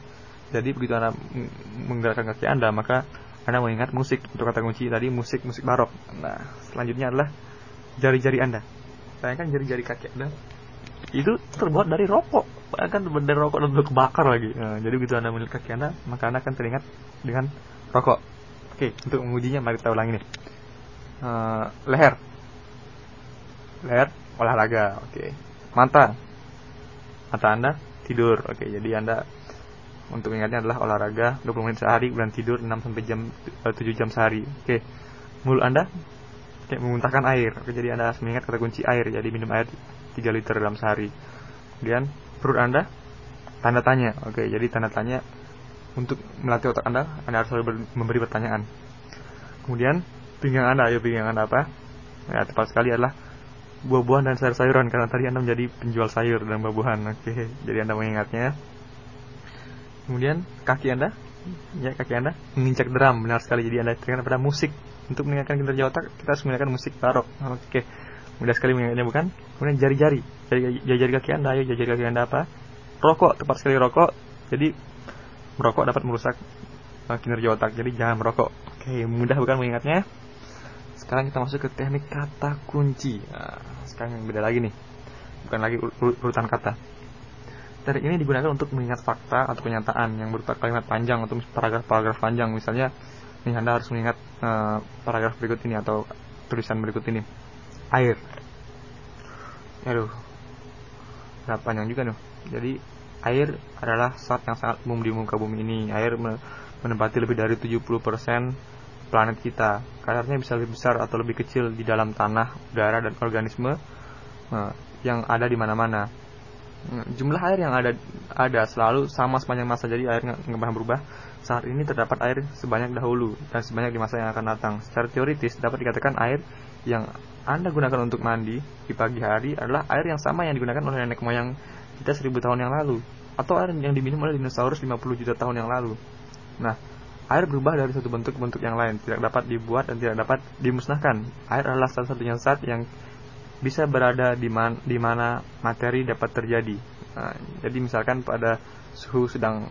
Jadi begitu anda menggerakkan kaki anda maka anda mengingat musik. Untuk kata kunci tadi musik musik barok. Nah selanjutnya adalah jari-jari Anda. Bayangkan jari-jari kaki Anda itu terbuat dari rokok. Bayangkan dari rokok dan kebakar lagi. Nah, jadi begitu Anda melihat kaki Anda, maka Anda akan teringat dengan rokok. Oke, untuk mengujinya mari kita ulangi nih. Uh, leher. Leher olahraga. Oke. Mata. Mata Anda tidur. Oke, jadi Anda untuk ingatnya adalah olahraga 20 menit sehari dan tidur 6 sampai jam 7 eh, jam sehari. Oke. Mulut Anda kayak memuntahkan air. Oke jadi anda harus mengingat kata kunci air. Jadi minum air 3 liter dalam sehari. Kemudian perut anda tanda tanya. Oke jadi tanda tanya untuk melatih otak anda anda harus selalu memberi pertanyaan. Kemudian pinggang anda. Ayo pinggang anda apa? Ya tepat sekali adalah buah-buahan dan sayur-sayuran. Karena tadi anda menjadi penjual sayur dan buah-buahan. Oke jadi anda mengingatnya. Kemudian kaki anda. Ya kaki anda menginjak drum. Benar sekali. Jadi anda teringat pada musik untuk mengingatkan kinerja otak kita harus menggunakan musik barok. Oke. Mudah sekali mengingatnya bukan? Kemudian jari-jari. Jari-jari kaki anda ayo jari-jari kaki anda apa? Rokok tepat sekali rokok. Jadi merokok dapat merusak uh, kinerja otak. Jadi jangan merokok. Oke mudah bukan mengingatnya? Sekarang kita masuk ke teknik kata kunci. Nah, sekarang yang beda lagi nih. Bukan lagi urutan kata. Teknik ini digunakan untuk mengingat fakta atau kenyataan yang berupa kalimat panjang atau paragraf-paragraf panjang. Misalnya nih Anda harus mengingat uh, paragraf berikut ini atau tulisan berikut ini. Air. Aduh. Nah, panjang juga nih. Jadi air adalah zat yang sangat umum di muka bumi ini. Air menempati lebih dari 70% planet kita. Kadarnya bisa lebih besar atau lebih kecil di dalam tanah, udara dan organisme uh, yang ada di mana-mana. Jumlah air yang ada ada selalu sama sepanjang masa jadi air nggak pernah berubah saat ini terdapat air sebanyak dahulu dan sebanyak di masa yang akan datang. Secara teoritis dapat dikatakan air yang Anda gunakan untuk mandi di pagi hari adalah air yang sama yang digunakan oleh nenek moyang kita seribu tahun yang lalu atau air yang diminum oleh dinosaurus 50 juta tahun yang lalu. Nah, air berubah dari satu bentuk ke bentuk yang lain, tidak dapat dibuat dan tidak dapat dimusnahkan. Air adalah salah satunya zat yang bisa berada di, man, di mana materi dapat terjadi. Nah, jadi misalkan pada suhu sedang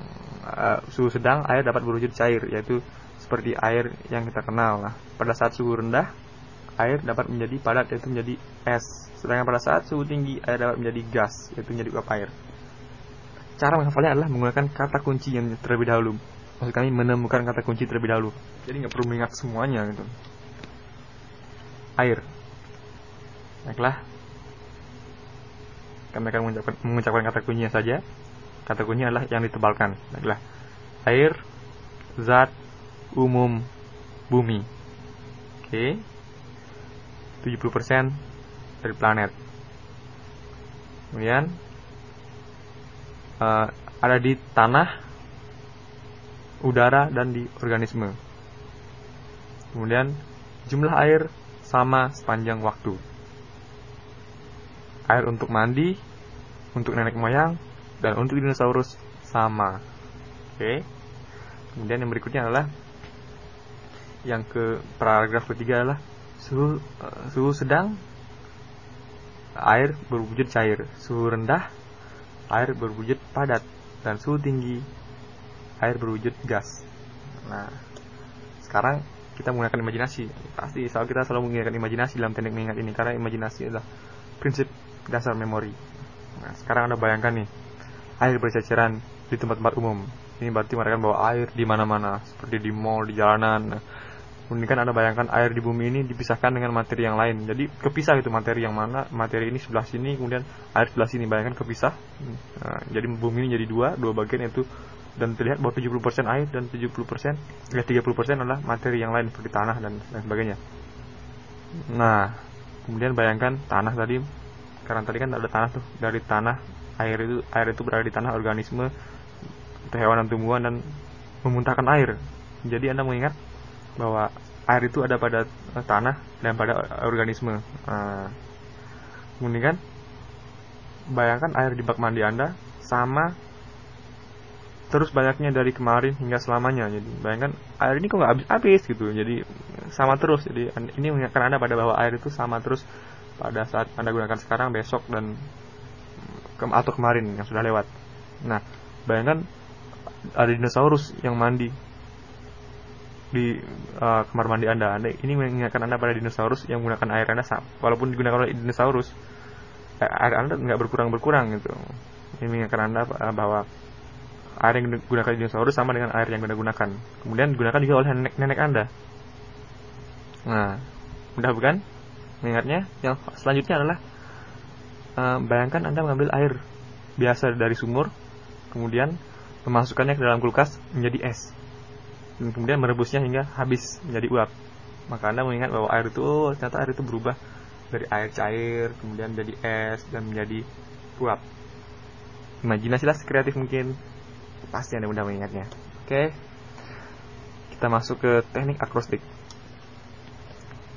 uh, suhu sedang air dapat berwujud cair yaitu seperti air yang kita kenal. Lah pada saat suhu rendah air dapat menjadi padat yaitu menjadi es. Sedangkan pada saat suhu tinggi air dapat menjadi gas yaitu menjadi uap air. Cara menghafalnya adalah menggunakan kata kunci yang terlebih dahulu. Maksud kami menemukan kata kunci terlebih dahulu. Jadi nggak perlu mengingat semuanya gitu. Air. Baiklah. Kami akan mengucapkan, mengucapkan kata kuncinya saja kata adalah yang ditebalkan. Adalah air zat umum bumi. Oke. 70% dari planet. Kemudian uh, ada di tanah udara dan di organisme. Kemudian jumlah air sama sepanjang waktu. Air untuk mandi untuk nenek moyang dan untuk dinosaurus sama. Oke. Kemudian yang berikutnya adalah yang ke paragraf ketiga adalah suhu uh, suhu sedang air berwujud cair, suhu rendah air berwujud padat dan suhu tinggi air berwujud gas. Nah, sekarang kita menggunakan imajinasi. Pasti selalu kita selalu menggunakan imajinasi dalam teknik mengingat ini karena imajinasi adalah prinsip dasar memori. Nah, sekarang Anda bayangkan nih, air berceceran di tempat-tempat umum. Ini berarti mereka bawa air di mana-mana, seperti di mall, di jalanan. Kemudian kan Anda bayangkan air di bumi ini dipisahkan dengan materi yang lain. Jadi kepisah itu materi yang mana, materi ini sebelah sini, kemudian air sebelah sini. Bayangkan kepisah. Nah, jadi bumi ini jadi dua, dua bagian itu dan terlihat bahwa 70% air dan 70% ya 30% adalah materi yang lain seperti tanah dan lain sebagainya. Nah, kemudian bayangkan tanah tadi karena tadi kan ada tanah tuh dari tanah air itu air itu berada di tanah organisme hewan dan tumbuhan dan memuntahkan air. Jadi Anda mengingat bahwa air itu ada pada tanah dan pada organisme. Nah, kemudian bayangkan air di bak mandi Anda sama terus banyaknya dari kemarin hingga selamanya. Jadi bayangkan air ini kok nggak habis-habis gitu. Jadi sama terus. Jadi ini mengingatkan Anda pada bahwa air itu sama terus pada saat Anda gunakan sekarang, besok dan atau kemarin yang sudah lewat. Nah, bayangkan ada dinosaurus yang mandi di uh, kamar mandi Anda. Anda ini mengingatkan Anda pada dinosaurus yang menggunakan air Anda walaupun digunakan oleh dinosaurus eh, air Anda nggak berkurang-berkurang gitu. Ini mengingatkan Anda uh, bahwa air yang digunakan dinosaurus sama dengan air yang Anda gunakan. Kemudian digunakan juga oleh nenek, nenek Anda. Nah, mudah bukan? Mengingatnya, yang selanjutnya adalah uh, bayangkan Anda mengambil air biasa dari sumur, kemudian memasukkannya ke dalam kulkas menjadi es dan kemudian merebusnya hingga habis menjadi uap. Maka Anda mengingat bahwa air itu oh, ternyata air itu berubah dari air cair kemudian menjadi es dan menjadi uap. Imajinasilah sekreatif mungkin pasti Anda mudah mengingatnya. Oke. Kita masuk ke teknik akrostik.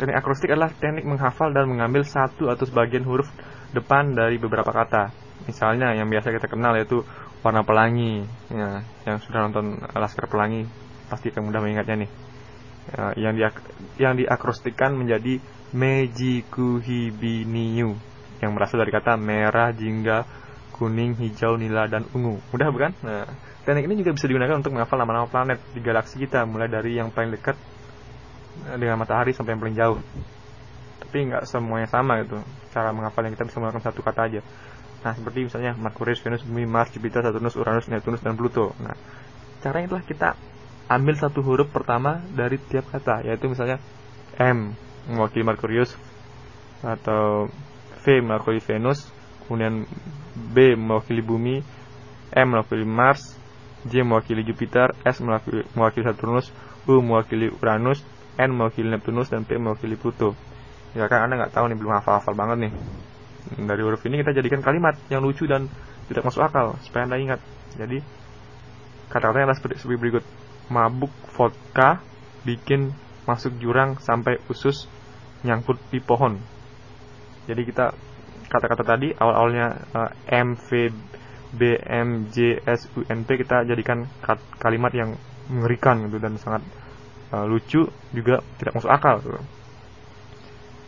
Teknik akrostik adalah teknik menghafal dan mengambil satu atau sebagian huruf depan dari beberapa kata. Misalnya yang biasa kita kenal yaitu warna pelangi, ya, yang sudah nonton Laskar Pelangi pasti akan mudah mengingatnya nih ya, yang di yang diakrostikan menjadi Mejikuhibiniu yang berasal dari kata merah, jingga, kuning, hijau, nila, dan ungu. Mudah bukan? Nah, teknik ini juga bisa digunakan untuk menghafal nama-nama planet di galaksi kita, mulai dari yang paling dekat eh, dengan matahari sampai yang paling jauh. Tapi nggak semuanya sama gitu. Cara menghafal yang kita bisa menggunakan satu kata aja. Nah, seperti misalnya Merkurius, Venus, Bumi, Mars, Jupiter, Saturnus, Uranus, Neptunus, dan Pluto. Nah, caranya itulah kita ambil satu huruf pertama dari tiap kata yaitu misalnya M mewakili Merkurius atau V mewakili Venus kemudian B mewakili Bumi M mewakili Mars J mewakili Jupiter S mewakili Saturnus U mewakili Uranus N mewakili Neptunus dan P mewakili Pluto ya kan anda nggak tahu nih belum hafal-hafal banget nih dari huruf ini kita jadikan kalimat yang lucu dan tidak masuk akal supaya anda ingat jadi kata-katanya adalah seperti berikut mabuk vodka bikin masuk jurang sampai usus nyangkut di pohon. Jadi kita kata-kata tadi awal-awalnya uh, M V B M J S U N P kita jadikan kalimat yang mengerikan gitu dan sangat uh, lucu juga tidak masuk akal gitu.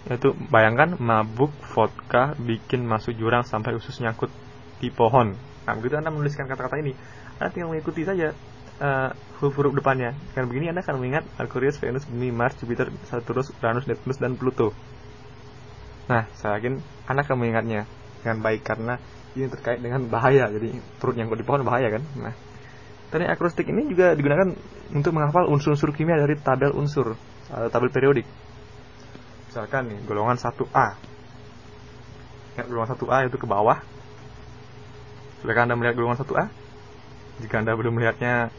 Yaitu bayangkan mabuk vodka bikin masuk jurang sampai usus nyangkut di pohon. Nah, begitu Anda menuliskan kata-kata ini, Anda tinggal mengikuti saja uh, huruf-huruf depannya. Dengan begini Anda akan mengingat Merkurius, Venus, Bumi, Mars, Jupiter, Saturnus, Uranus, Neptunus, dan Pluto. Nah, saya yakin Anda akan mengingatnya dengan baik karena ini terkait dengan bahaya. Jadi perut yang di pohon bahaya kan. Nah, teknik akrostik ini juga digunakan untuk menghafal unsur-unsur kimia dari tabel unsur atau tabel periodik. Misalkan nih, golongan 1A. Ya, golongan 1A itu ke bawah. Sudahkah Anda melihat golongan 1A? Jika Anda belum melihatnya,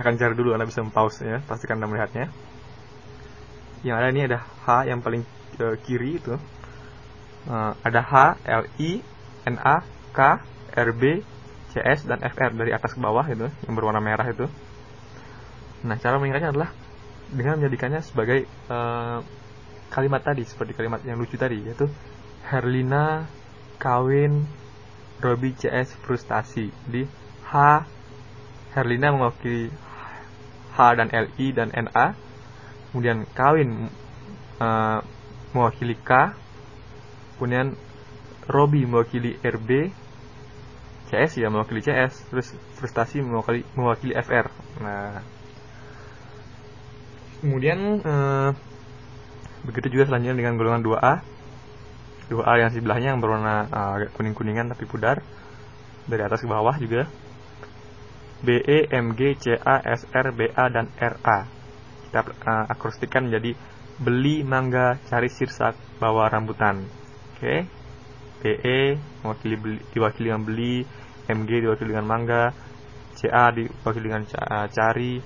akan cari dulu Anda bisa pause ya pastikan Anda melihatnya yang ada ini ada H yang paling ke kiri itu uh, ada H L I N A K R B C S dan F R dari atas ke bawah itu yang berwarna merah itu nah cara mengingatnya adalah dengan menjadikannya sebagai uh, kalimat tadi seperti kalimat yang lucu tadi yaitu Herlina kawin Robi CS frustasi. Di H Herlina mewakili H dan LI dan NA kemudian kawin uh, mewakili K. Kemudian Robi mewakili RB CS ya mewakili CS terus frustasi mewakili mewakili FR nah. Kemudian uh, begitu juga selanjutnya dengan golongan 2A 2A yang sebelahnya yang berwarna uh, kuning-kuningan tapi pudar dari atas ke bawah juga B, E, M, G, C, A, S, R, B, A, dan R, A. Kita uh, akrostikan menjadi beli mangga, cari sirsak, bawa rambutan. Oke. Okay. E mewakili diwakili dengan beli, M, G diwakili dengan mangga, C, A diwakili dengan uh, cari,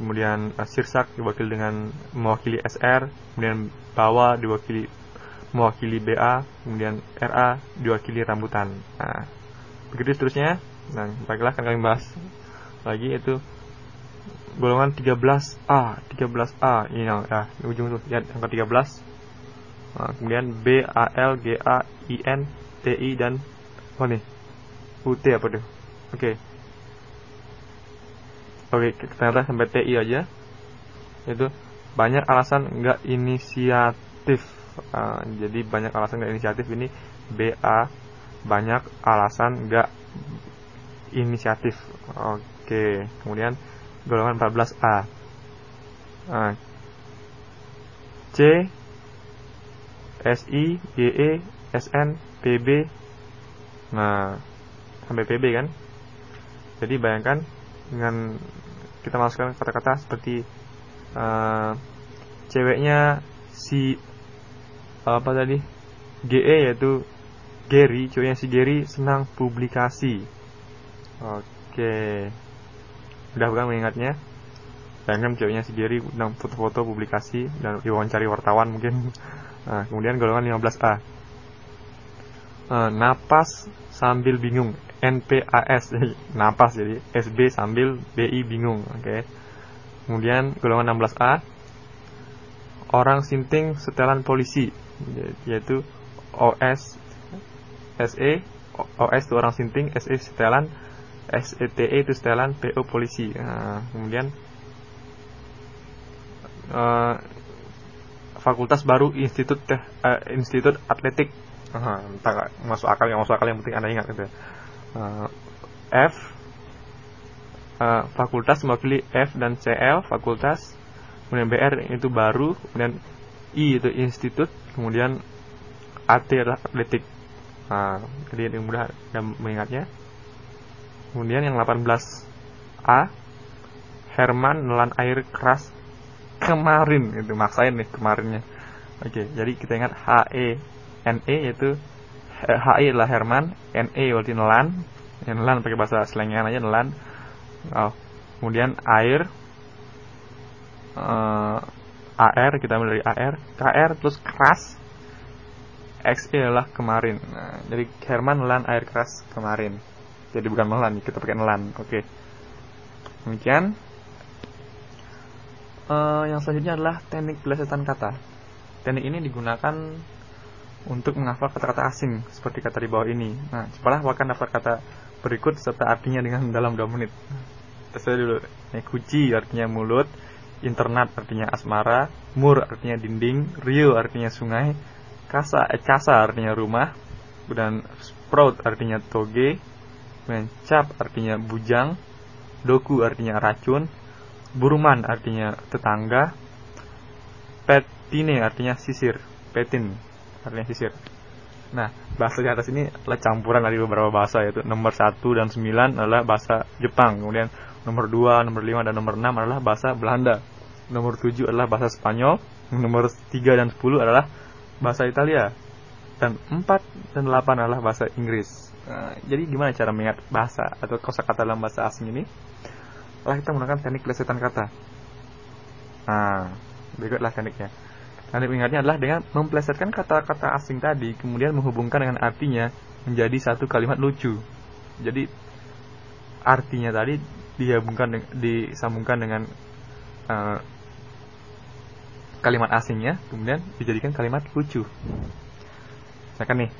kemudian uh, sirsak diwakili dengan mewakili SR, kemudian bawa diwakili mewakili BA, kemudian RA diwakili rambutan. Nah, begitu seterusnya. Nah, baiklah akan kami bahas lagi itu golongan 13A 13A ini ya di ujung tuh lihat angka 13 nah, kemudian B A L G A I N T I dan oh nih U T apa tuh oke okay. Oke ternyata sampai T I aja itu banyak alasan enggak inisiatif uh, jadi banyak alasan enggak inisiatif ini B A banyak alasan enggak inisiatif oke kemudian golongan 14A. Nah, C SI, GE, SN, PB. Nah, sampai PB kan? Jadi bayangkan dengan kita masukkan kata-kata seperti uh, ceweknya si apa tadi? GE yaitu Gary, cowoknya si Gary senang publikasi. Oke. Okay. Udah bukan mengingatnya? Bayangkan ceweknya si Gary tentang foto-foto publikasi dan diwawancara wartawan mungkin. Nah, kemudian golongan 15A. Uh, eh, napas sambil bingung. NPAS jadi napas jadi SB sambil BI bingung oke okay. kemudian golongan 16A orang sinting setelan polisi yaitu OS SE OS itu orang sinting SE setelan SETE e itu setelan PO polisi. Nah, kemudian uh, fakultas baru Institut Teh uh, Institut Atletik. Uh, entah masuk akal yang masuk akal yang penting anda ingat gitu. Uh, F uh, fakultas mewakili F dan CL fakultas kemudian BR itu baru kemudian I itu institut kemudian AT adalah atletik. Nah, jadi yang mudah dan mengingatnya. Kemudian yang 18A Herman nelan air keras kemarin. Itu maksain nih kemarinnya. Oke, jadi kita ingat HE NE yaitu HE adalah Herman, NE berarti nelan. Ya, nelan pakai bahasa slengan aja nelan. Oh, kemudian air eh, AR kita ambil dari AR, KR terus keras XE adalah kemarin. Nah, jadi Herman nelan air keras kemarin jadi bukan melan kita pakai nelan oke okay. demikian uh, yang selanjutnya adalah teknik pelesetan kata teknik ini digunakan untuk menghafal kata-kata asing seperti kata di bawah ini. Nah cobalah hafalkan daftar kata berikut serta artinya dengan dalam 2 menit. Tes dulu. Nih kuci artinya mulut. Internet artinya asmara. Mur artinya dinding. Rio artinya sungai. Kasa eh, casa artinya rumah. Dan sprout artinya toge. Cap artinya bujang, doku artinya racun, buruman artinya tetangga, petine artinya sisir, petin artinya sisir. Nah, bahasa di atas ini adalah campuran dari beberapa bahasa yaitu nomor 1 dan 9 adalah bahasa Jepang, kemudian nomor 2, nomor 5 dan nomor 6 adalah bahasa Belanda. Nomor 7 adalah bahasa Spanyol, nomor 3 dan 10 adalah bahasa Italia. Dan 4 dan 8 adalah bahasa Inggris. Nah, jadi gimana cara mengingat bahasa atau kosakata dalam bahasa asing ini? Lah kita menggunakan teknik plesetan kata. Nah, berikutlah tekniknya. Teknik mengingatnya adalah dengan memplesetkan kata-kata asing tadi, kemudian menghubungkan dengan artinya menjadi satu kalimat lucu. Jadi artinya tadi dihubungkan disambungkan dengan uh, kalimat asingnya, kemudian dijadikan kalimat lucu. Misalkan nih,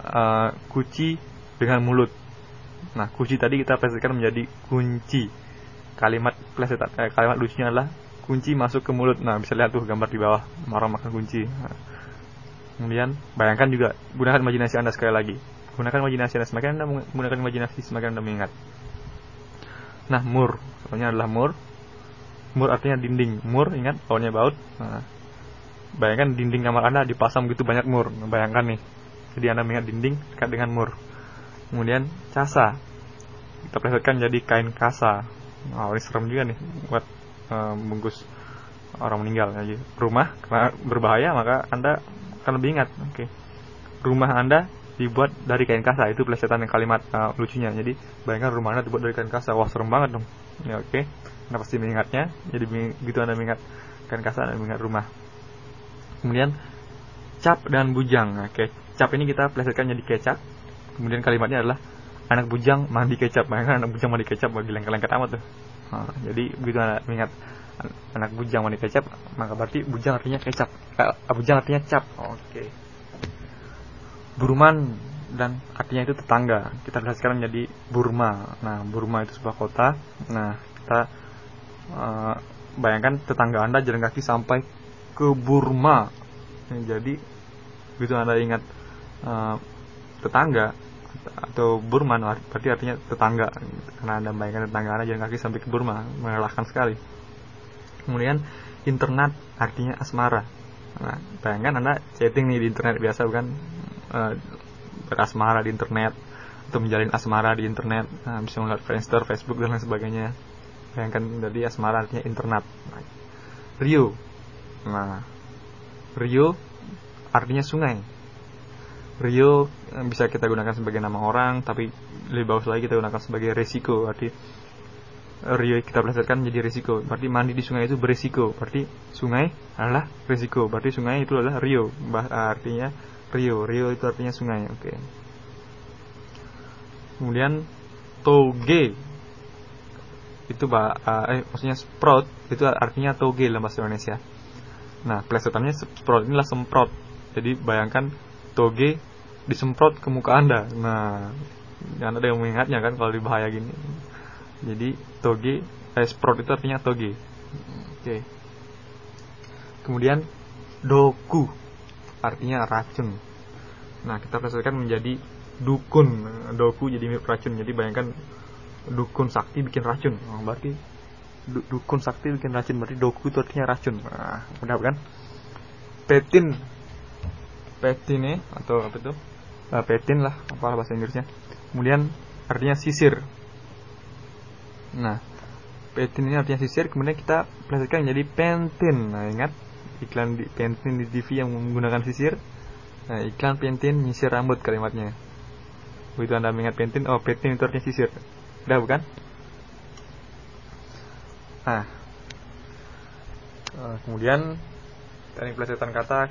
uh, kuci dengan mulut. Nah, kunci tadi kita plesetkan menjadi kunci. Kalimat plesetan eh, kalimat lucunya adalah kunci masuk ke mulut. Nah, bisa lihat tuh gambar di bawah marah makan kunci. Nah, kemudian bayangkan juga gunakan imajinasi Anda sekali lagi. Gunakan imajinasi Anda semakin Anda menggunakan imajinasi semakin Anda mengingat. Nah, mur, contohnya adalah mur. Mur artinya dinding. Mur ingat baunya baut. Nah, bayangkan dinding kamar Anda dipasang begitu banyak mur. Nah, bayangkan nih, jadi anda mengingat dinding dekat dengan mur kemudian casa kita plesetkan jadi kain kasa oh, ini serem juga nih buat uh, bungkus orang meninggal. Jadi rumah karena berbahaya maka anda akan lebih ingat oke. Okay. rumah anda dibuat dari kain kasa itu plesetan kalimat uh, lucunya. Jadi bayangkan rumah anda dibuat dari kain kasa. Wah serem banget dong. Ya oke. Okay. anda pasti mengingatnya. Jadi begitu anda mengingat kain kasa anda mengingat rumah. Kemudian cap dan bujang oke. Okay cap ini kita plesetkan jadi kecap. Kemudian kalimatnya adalah anak bujang mandi kecap. Bayangkan anak bujang mandi kecap bagi lengket-lengket amat tuh Nah, jadi begitu anak mengingat anak bujang wanita kecap maka berarti bujang artinya kecap. Eh, bujang artinya cap. Oke. Okay. Burman dan artinya itu tetangga. Kita lihat sekarang menjadi Burma. Nah Burma itu sebuah kota. Nah kita uh, bayangkan tetangga anda jalan kaki sampai ke Burma. Jadi begitu anda ingat uh, tetangga atau Burma berarti artinya tetangga. Karena anda bayangkan tetangga anda jalan kaki sampai ke Burma melelahkan sekali. Kemudian internet artinya asmara. Nah, bayangkan anda chatting nih di internet biasa bukan? Uh, berasmara di internet atau menjalin asmara di internet nah, bisa melihat Friendster, Facebook dan lain sebagainya. Bayangkan dari asmara artinya internet. Nah, Rio. Nah Rio artinya sungai Rio eh, bisa kita gunakan sebagai nama orang tapi lebih bagus lagi kita gunakan sebagai resiko. Arti Rio kita belajarkan menjadi resiko. Berarti mandi di sungai itu beresiko berarti sungai adalah resiko. Berarti sungai itu adalah Rio. Artinya Rio. Rio itu artinya sungai. Oke. Okay. kemudian toge. Itu bah, eh maksudnya sprout itu artinya toge dalam bahasa Indonesia. Nah plesetannya sprout inilah semprot. Jadi bayangkan toge disemprot ke muka anda nah jangan ada yang mengingatnya kan kalau bahaya gini jadi toge eh, sprout itu artinya toge oke okay. kemudian doku artinya racun. Nah, kita perhatikan menjadi dukun. Doku jadi mirip racun. Jadi bayangkan dukun sakti bikin racun. Nah, berarti du dukun sakti bikin racun. Berarti doku itu artinya racun. Nah, benar kan? Petin. Petine atau apa itu? Nah, petin lah, apa bahasa Inggrisnya. Kemudian artinya sisir. Nah, petin ini artinya sisir. Kemudian kita perhatikan menjadi pentin. Nah, ingat iklan di Pantene di TV yang menggunakan sisir nah iklan Pantene nyisir rambut kalimatnya begitu anda mengingat Pantene oh Pantene itu artinya sisir udah bukan nah uh, kemudian teknik pelesetan kata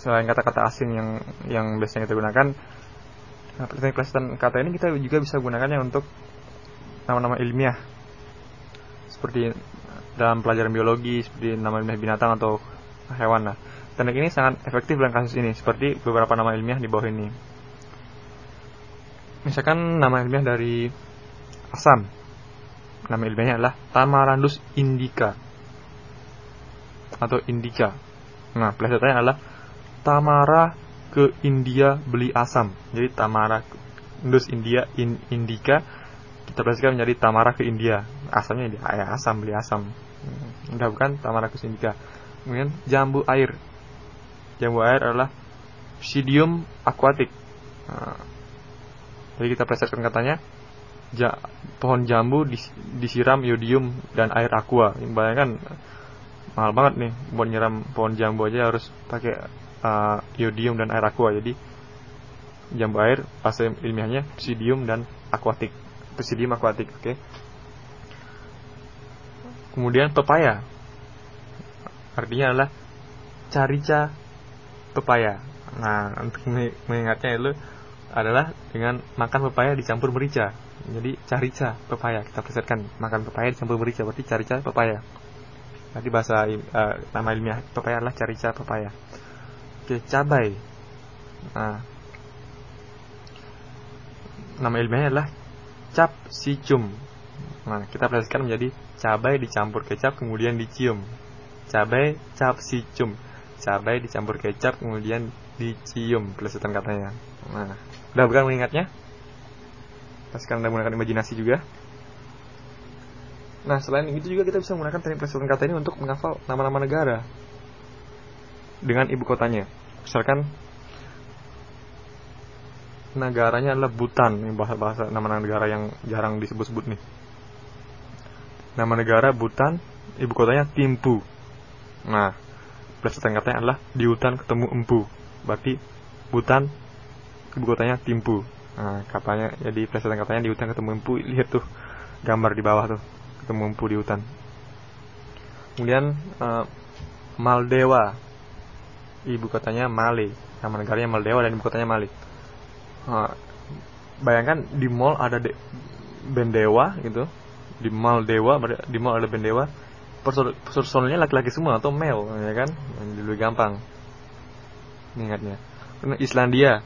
selain kata-kata asing yang yang biasanya kita gunakan nah, pelesetan kata ini kita juga bisa gunakannya untuk nama-nama ilmiah seperti dalam pelajaran biologi seperti nama ilmiah binatang atau hewan. Nah, teknik ini sangat efektif dalam kasus ini seperti beberapa nama ilmiah di bawah ini. Misalkan nama ilmiah dari asam. Nama ilmiahnya adalah Tamarandus indica atau indica. Nah, pelesetannya adalah Tamara ke India beli asam. Jadi Tamara Indus India in, indica kita pelesetkan menjadi Tamara ke India. Asamnya air asam beli asam. Udah bukan Tamara ke Indica. Kemudian jambu air. Jambu air adalah Psidium aquatic nah, jadi kita pelesetkan katanya ja, pohon jambu dis, disiram iodium dan air aqua. Yang bayangkan mahal banget nih buat nyiram pohon jambu aja harus pakai uh, iodium dan air aqua jadi jambu air bahasa ilmiahnya psidium dan aquatic Pisidium aquatic, oke. Okay? Kemudian pepaya. Artinya adalah carica pepaya. Nah, untuk mengingatnya itu adalah dengan makan pepaya dicampur merica. Jadi carica pepaya kita persiapkan makan pepaya dicampur merica berarti carica pepaya. Jadi bahasa uh, nama ilmiah pepaya adalah carica pepaya. Oke, cabai. Nah, nama ilmiahnya adalah cap capsicum. Nah, kita perhatikan menjadi cabai dicampur kecap kemudian dicium. Cabai cap capsicum. Cabai dicampur kecap kemudian dicium pelesetan katanya. Nah, udah bukan mengingatnya? Pastikan Anda menggunakan imajinasi juga. Nah, selain itu juga kita bisa menggunakan teknik pelesetan kata ini untuk menghafal nama-nama negara dengan ibu kotanya. Misalkan negaranya adalah Butan ini bahasa-bahasa nama negara yang jarang disebut-sebut nih. Nama negara Butan ibu kotanya Timpu nah plesetan katanya adalah di hutan ketemu empu. Berarti Butan ibu kotanya Timpu nah katanya jadi plesetan katanya di hutan ketemu empu. Lihat tuh gambar di bawah tuh ketemu empu di hutan. Kemudian uh, Maldewa ibu kotanya Male nama negaranya Maldewa dan ibu kotanya Male Nah, bayangkan di mall ada de bendewa gitu. Di mall dewa di mall ada band dewa personilnya laki-laki semua atau male ya kan? Lebih gampang. Ingatnya. Islandia.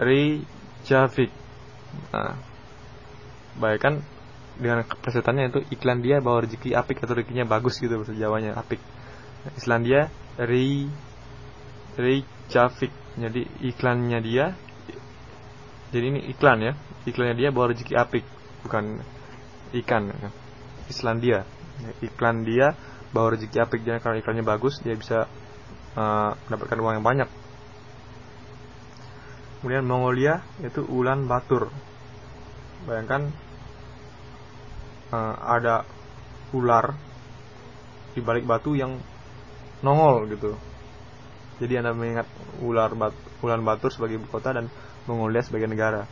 Reykjavik. Nah, baik kan dengan presetannya itu iklan dia bawa rezeki apik atau rezekinya bagus gitu bahasa Jawanya apik. Islandia Reykjavik jadi iklannya dia jadi ini iklan ya iklannya dia bawa rezeki apik bukan ikan Islandia. Iklan dia bawa rezeki apik dia kalau iklannya bagus dia bisa uh, mendapatkan uang yang banyak. Kemudian Mongolia itu Ulan Batur. Bayangkan uh, ada ular di balik batu yang nongol gitu. Jadi anda mengingat ular bat, Ulan Batur sebagai ibu kota dan Mongolia sebagai negara.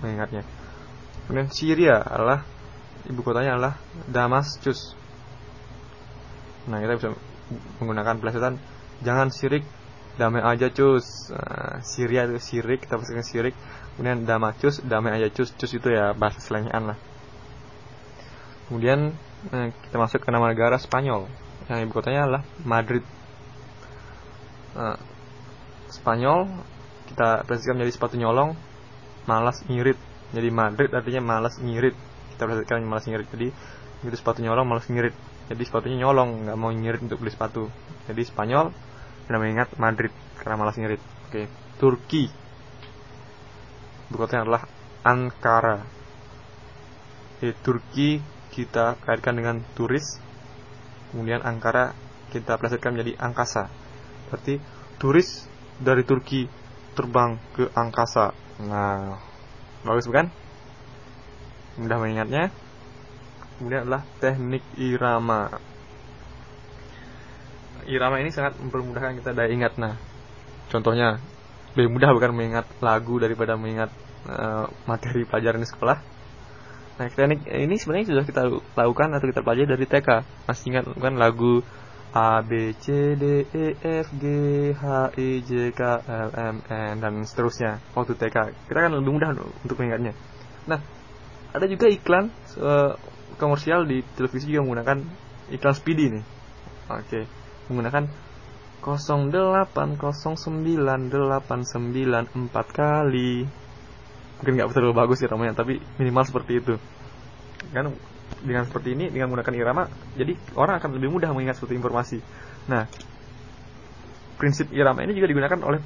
Mengingatnya. Kemudian Syria adalah ibu kotanya adalah Damascus. Nah kita bisa menggunakan pelesetan jangan sirik damai aja cus nah, Syria itu sirik kita pastikan sirik kemudian Damascus damai aja cus cus itu ya bahasa selengean lah Kemudian eh, kita masuk ke nama negara Spanyol yang ibu kotanya adalah Madrid. Nah, Spanyol kita presentasikan menjadi sepatu nyolong, malas ngirit. Jadi Madrid artinya malas ngirit. Kita presentasikan malas ngirit. Jadi itu sepatu nyolong, malas ngirit. Jadi sepatunya nyolong, nggak mau ngirit untuk beli sepatu. Jadi Spanyol kita mengingat Madrid karena malas ngirit. Oke, Turki. Ibu kotanya adalah Ankara. Oke, Turki kita kaitkan dengan turis kemudian Ankara kita plesetkan menjadi angkasa. Berarti turis dari Turki terbang ke angkasa. Nah bagus bukan? Mudah mengingatnya. Kemudian adalah teknik irama. Irama ini sangat mempermudahkan kita daya ingat. Nah contohnya lebih mudah bukan mengingat lagu daripada mengingat uh, materi pelajaran di sekolah Nah, teknik ini sebenarnya sudah kita lakukan atau kita pelajari dari TK. Masih ingat kan lagu A B C D E F G H I J K L M N dan seterusnya waktu TK. Kita kan lebih mudah untuk mengingatnya. Nah, ada juga iklan uh, komersial di televisi juga menggunakan iklan Speedy nih. Oke, okay. menggunakan 0809894 kali mungkin nggak terlalu bagus iramanya tapi minimal seperti itu. Kan dengan seperti ini dengan menggunakan irama jadi orang akan lebih mudah mengingat suatu informasi. Nah prinsip irama ini juga digunakan oleh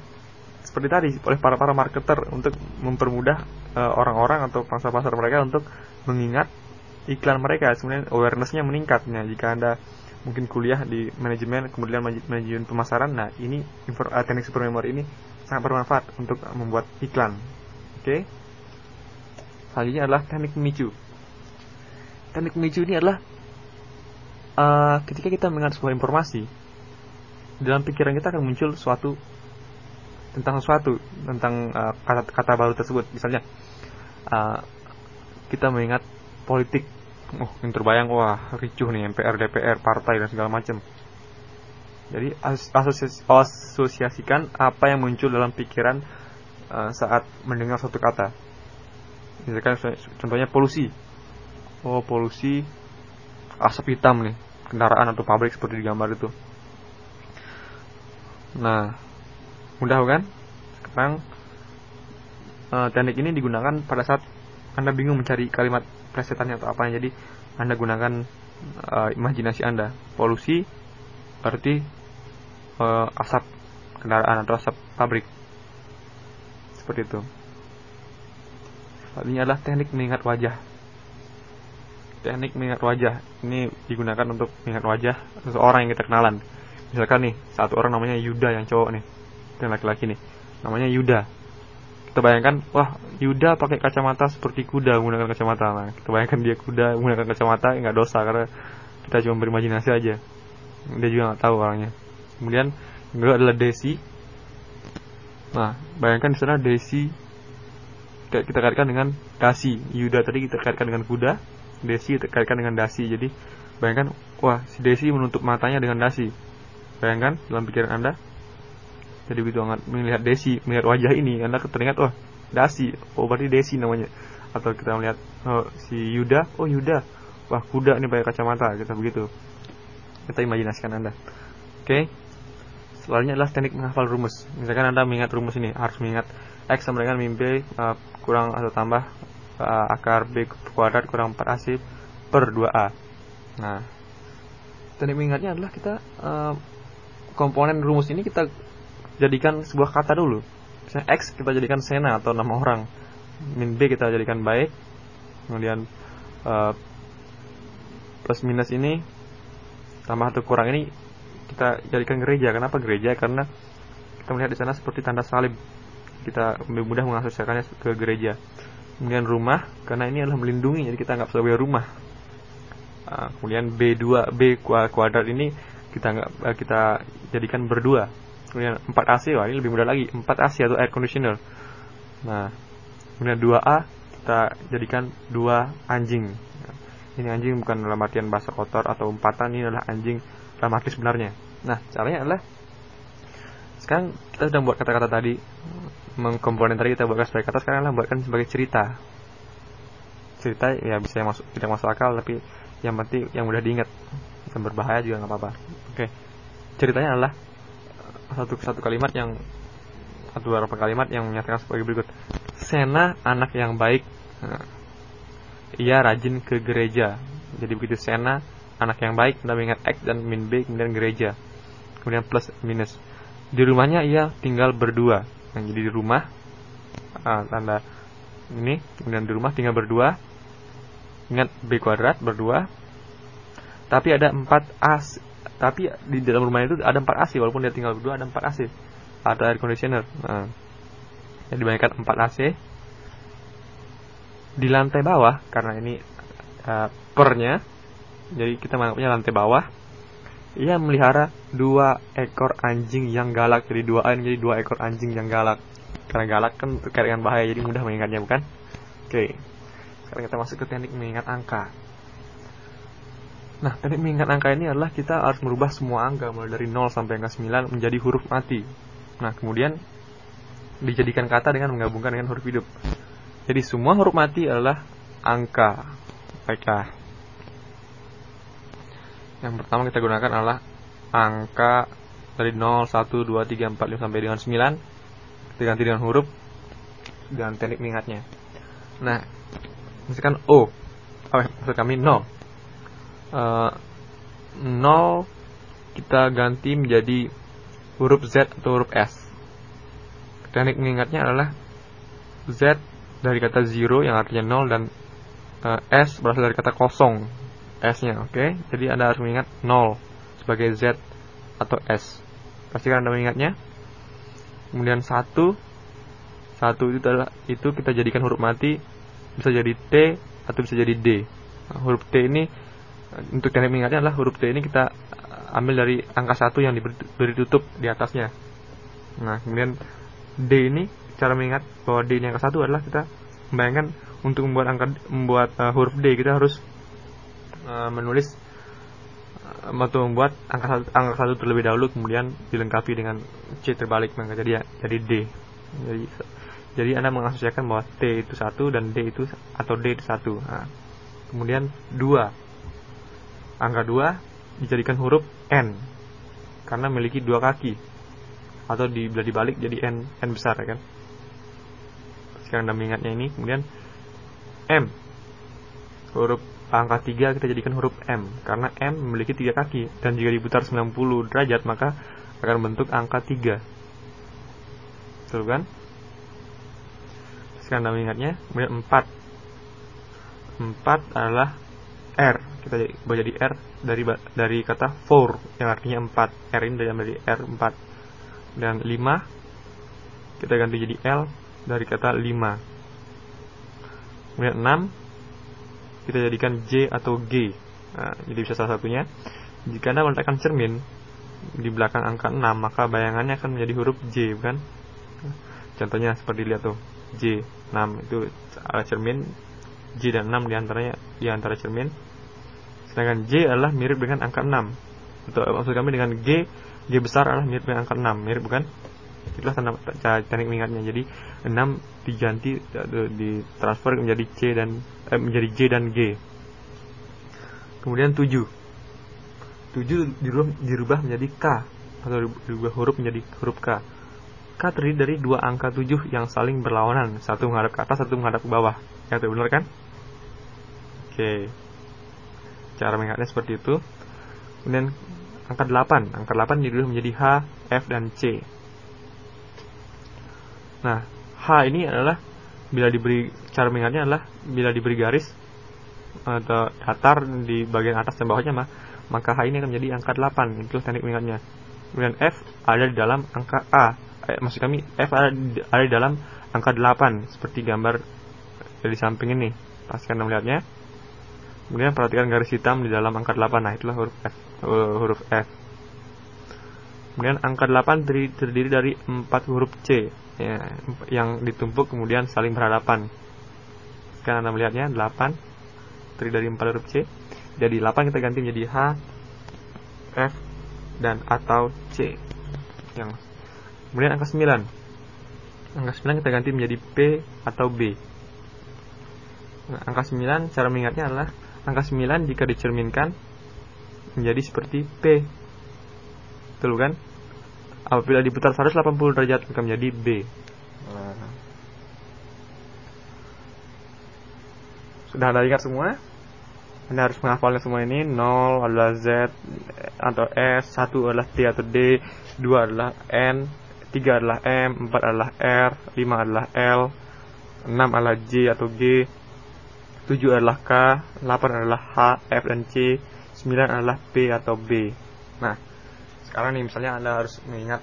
seperti tadi oleh para para marketer untuk mempermudah eh, orang-orang uh, atau pangsa pasar mereka untuk mengingat iklan mereka. Sebenarnya awarenessnya meningkatnya jika anda mungkin kuliah di manajemen kemudian manajemen pemasaran nah ini uh, teknik super memory ini sangat bermanfaat untuk membuat iklan. Oke? okay? Selanjutnya adalah teknik memicu. Teknik memicu ini adalah uh, ketika kita mendengar sebuah informasi, dalam pikiran kita akan muncul suatu tentang sesuatu tentang uh, kata, kata baru tersebut. Misalnya uh, kita mengingat politik, oh yang terbayang wah ricuh nih MPR, DPR, partai dan segala macam. Jadi asosiasi, asosiasikan apa yang muncul dalam pikiran uh, saat mendengar suatu kata misalkan contohnya polusi. Oh polusi asap hitam nih kendaraan atau pabrik seperti di gambar itu. Nah mudah kan? Sekarang uh, teknik ini digunakan pada saat anda bingung mencari kalimat presetannya atau apa jadi anda gunakan uh, imajinasi anda. Polusi berarti uh, asap kendaraan atau asap pabrik. Seperti itu ini adalah teknik mengingat wajah. Teknik mengingat wajah ini digunakan untuk mengingat wajah seseorang yang kita kenalan. Misalkan nih, satu orang namanya Yuda yang cowok nih, dan laki-laki nih, namanya Yuda. Kita bayangkan, wah Yuda pakai kacamata seperti kuda menggunakan kacamata. Nah, kita bayangkan dia kuda menggunakan kacamata, nggak dosa karena kita cuma berimajinasi aja. Dia juga nggak tahu orangnya. Kemudian kedua adalah Desi. Nah, bayangkan di sana Desi kita kaitkan dengan dasi. Yuda tadi kita kaitkan dengan kuda Desi kita kaitkan dengan dasi. Jadi bayangkan wah si Desi menutup matanya dengan dasi. Bayangkan dalam pikiran anda jadi begitu melihat Desi melihat wajah ini anda teringat wah dasi. Oh berarti Desi namanya. Atau kita melihat oh, si Yuda oh Yuda. Wah kuda ini pakai kacamata kita begitu. Kita imajinasikan anda. Oke? Okay. selanjutnya adalah teknik menghafal rumus. Misalkan anda mengingat rumus ini harus mengingat x sama dengan min b uh, kurang atau tambah uh, akar b kuadrat kurang 4ac per 2a nah teknik mengingatnya adalah kita uh, komponen rumus ini kita jadikan sebuah kata dulu. Misalnya x kita jadikan sena atau nama orang. Min b kita jadikan baik. Kemudian uh, plus minus ini tambah atau kurang ini kita jadikan gereja. Kenapa gereja? Karena kita melihat di sana seperti tanda salib kita lebih mudah mengasosiasikannya ke gereja. Kemudian rumah karena ini adalah melindungi jadi kita anggap sebagai rumah. Uh, kemudian B2 B kuadrat ini kita anggap uh, kita jadikan berdua. Kemudian 4 AC wah ini lebih mudah lagi. 4 AC atau air conditioner. Nah kemudian 2A kita jadikan dua anjing. Ini anjing bukan dalam artian bahasa kotor atau umpatan ini adalah anjing dalam arti sebenarnya. Nah caranya adalah sekarang kita sudah buat kata-kata tadi mengkomponen tadi kita buatkan sebagai kata sekarang adalah buatkan sebagai cerita. Cerita ya bisa yang masuk tidak masuk akal tapi yang penting yang mudah diingat. Dan berbahaya juga nggak apa-apa. Oke. Ceritanya adalah satu satu kalimat yang satu beberapa kalimat yang menyatakan sebagai berikut. Sena anak yang baik. Nah, ia rajin ke gereja. Jadi begitu Sena anak yang baik kita mengingat X dan min B kemudian gereja. Kemudian plus minus. Di rumahnya ia tinggal berdua nah, jadi di rumah. Ah, tanda ini kemudian di rumah tinggal berdua. Ingat B kuadrat berdua. Tapi ada empat as tapi di dalam rumah itu ada 4 AC walaupun dia tinggal berdua ada 4 AC ada air conditioner nah, yang dibanyakan 4 AC di lantai bawah karena ini uh, pernya jadi kita menganggapnya lantai bawah ia melihara dua ekor anjing yang galak jadi dua A jadi dua ekor anjing yang galak karena galak kan terkait dengan bahaya jadi mudah mengingatnya bukan oke sekarang kita masuk ke teknik mengingat angka Nah, teknik mengingat angka ini adalah kita harus merubah semua angka mulai dari 0 sampai angka 9 menjadi huruf mati. Nah, kemudian dijadikan kata dengan menggabungkan dengan huruf hidup. Jadi semua huruf mati adalah angka. Baiklah. Yang pertama kita gunakan adalah angka dari 0, 1, 2, 3, 4, 5 sampai dengan 9 diganti dengan huruf dengan teknik mengingatnya. Nah, misalkan O, oh, maksud kami 0 uh, kita ganti menjadi huruf Z atau huruf S. Teknik mengingatnya adalah Z dari kata zero yang artinya 0 dan uh, S berasal dari kata kosong S-nya, oke? Okay? Jadi Anda harus mengingat 0 sebagai Z atau S. Pastikan Anda mengingatnya. Kemudian satu satu itu adalah itu kita jadikan huruf mati bisa jadi T atau bisa jadi D. Nah, huruf T ini untuk teknik mengingatnya adalah huruf T ini kita ambil dari angka satu yang diberi tutup di atasnya. Nah, kemudian D ini cara mengingat bahwa D ini angka satu adalah kita membayangkan untuk membuat angka membuat uh, huruf D kita harus uh, menulis uh, atau membuat angka satu, angka satu terlebih dahulu kemudian dilengkapi dengan C terbalik maka jadi jadi D. Jadi jadi Anda mengasosiasikan bahwa T itu satu dan D itu atau D itu satu. Nah, kemudian dua Angka 2 dijadikan huruf N karena memiliki dua kaki atau di, bila dibalik jadi N, N besar ya kan sekarang anda mengingatnya ini kemudian M huruf angka 3 kita jadikan huruf M karena M memiliki tiga kaki dan jika diputar 90 derajat maka akan bentuk angka 3 betul kan? Sekarang anda mengingatnya kemudian 4 4 adalah R. Kita ubah jadi R dari dari kata four yang artinya 4 R ini dari R 4 dan 5 kita ganti jadi L dari kata 5 kemudian 6 kita jadikan J atau G nah, jadi bisa salah satunya jika anda meletakkan cermin di belakang angka 6 maka bayangannya akan menjadi huruf J bukan contohnya seperti lihat tuh J 6 itu ala cermin J dan 6 di antaranya di antara cermin Sedangkan J adalah mirip dengan angka 6. Atau maksud kami dengan G, G besar adalah mirip dengan angka 6. Mirip bukan? itulah tanda teknik mengingatnya jadi 6 diganti di transfer menjadi C dan eh, menjadi J dan G. Kemudian 7 7 dirubah, dirubah menjadi K atau dirubah huruf menjadi huruf K. K terdiri dari dua angka 7 yang saling berlawanan. Satu menghadap ke atas satu menghadap ke bawah. Ya itu benar kan? Oke. Cara mengingatnya seperti itu. Kemudian angka 8 angka 8 dirubah menjadi H F dan C. Nah H ini adalah bila diberi cara mengingatnya adalah bila diberi garis atau datar di bagian atas dan bawahnya mah maka H ini akan menjadi angka 8 itu teknik mengingatnya. Kemudian F ada di dalam angka A. Eh, maksud kami F ada di, ada di dalam angka 8 seperti gambar di samping ini. Pastikan melihatnya. Kemudian perhatikan garis hitam di dalam angka 8 nah itulah huruf F huruf F kemudian angka 8 terdiri, dari 4 huruf C ya, yang ditumpuk kemudian saling berhadapan sekarang anda melihatnya 8 terdiri dari 4 huruf C. Jadi 8 kita ganti menjadi H, F, dan atau C. Yang kemudian angka 9. Angka 9 kita ganti menjadi P atau B. Nah, angka 9 cara mengingatnya adalah angka 9 jika dicerminkan menjadi seperti P. Betul kan? Apabila diputar 180 derajat maka menjadi B. Sudah Anda ingat semua? Anda harus menghafalnya semua ini 0 adalah Z atau S 1 adalah T atau D 2 adalah N 3 adalah M 4 adalah R 5 adalah L 6 adalah J atau G 7 adalah K 8 adalah H, F, dan C 9 adalah P atau B Nah sekarang nih misalnya Anda harus mengingat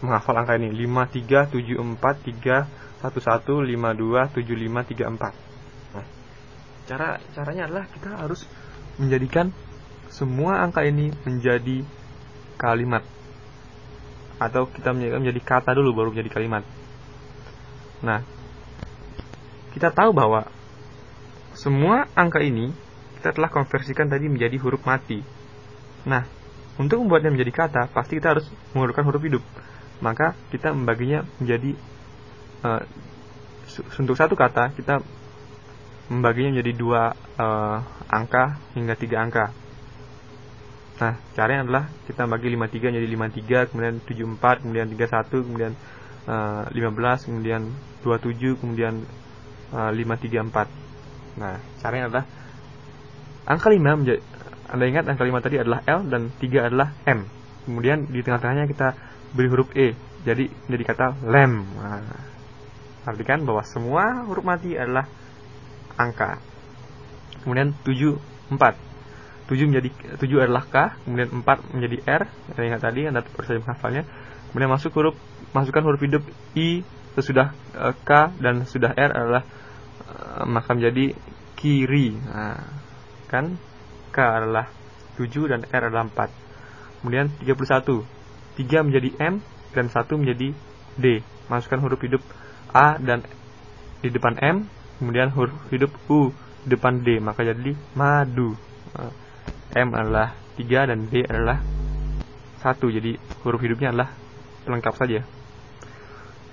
menghafal angka ini 5, 3, 7, 4, 3, 1, 1, 5, 2, 7, 5, 3, 4 cara caranya adalah kita harus menjadikan semua angka ini menjadi kalimat atau kita menjadi kata dulu baru menjadi kalimat. Nah, kita tahu bahwa semua angka ini kita telah konversikan tadi menjadi huruf mati. Nah, untuk membuatnya menjadi kata, pasti kita harus menggunakan huruf hidup. Maka kita membaginya menjadi uh, untuk satu kata kita membaginya menjadi dua uh, angka hingga tiga angka. Nah, caranya adalah kita bagi 53 menjadi 53, kemudian 74, kemudian 31, kemudian uh, 15, kemudian 27, kemudian uh, 534. Nah, caranya adalah angka 5 menjadi Anda ingat angka 5 tadi adalah L dan 3 adalah M. Kemudian di tengah-tengahnya kita beri huruf E. Jadi menjadi kata lem. Nah, artikan bahwa semua huruf mati adalah angka. Kemudian 7 4. 7 menjadi 7 adalah K, kemudian 4 menjadi R. Saya ingat tadi Anda saja menghafalnya. Kemudian masuk huruf masukkan huruf hidup I sesudah uh, K dan sudah R adalah uh, maka menjadi kiri. Nah, kan K adalah 7 dan R adalah 4. Kemudian 31. 3 menjadi M dan 1 menjadi D. Masukkan huruf hidup A dan di depan M kemudian huruf hidup U depan D maka jadi madu M adalah 3 dan D adalah 1 jadi huruf hidupnya adalah pelengkap saja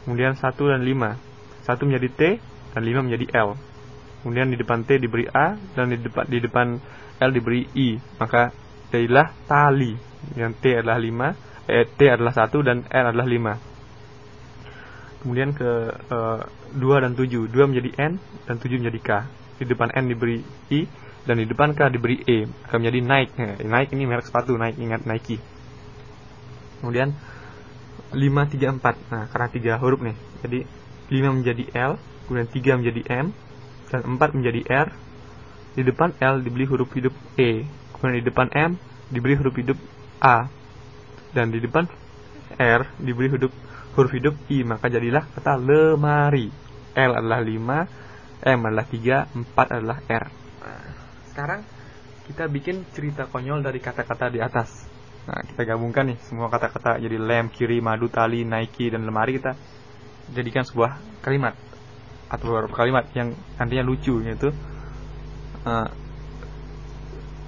kemudian 1 dan 5 1 menjadi T dan 5 menjadi L kemudian di depan T diberi A dan di depan di depan L diberi I maka jadilah tali yang T adalah 5 eh, T adalah 1 dan L adalah 5 kemudian ke uh, eh, 2 dan 7 2 menjadi N dan 7 menjadi K. Di depan N diberi I dan di depan K diberi E. Akan menjadi Nike nah, Nike ini merek sepatu Nike ingat Nike. Kemudian 5, 3, 4 nah karena 3 huruf nih. Jadi 5 menjadi L kemudian 3 menjadi M dan 4 menjadi R di depan L diberi huruf hidup E kemudian di depan M diberi huruf hidup A dan di depan R diberi huruf huruf hidup I. Maka jadilah kata lemari. L adalah 5 M adalah 3 4 adalah R. Sekarang kita bikin cerita konyol dari kata-kata di atas. Nah kita gabungkan nih semua kata-kata. Jadi lem kiri madu tali Nike dan lemari kita jadikan sebuah kalimat atau beberapa kalimat yang nantinya lucu yaitu uh,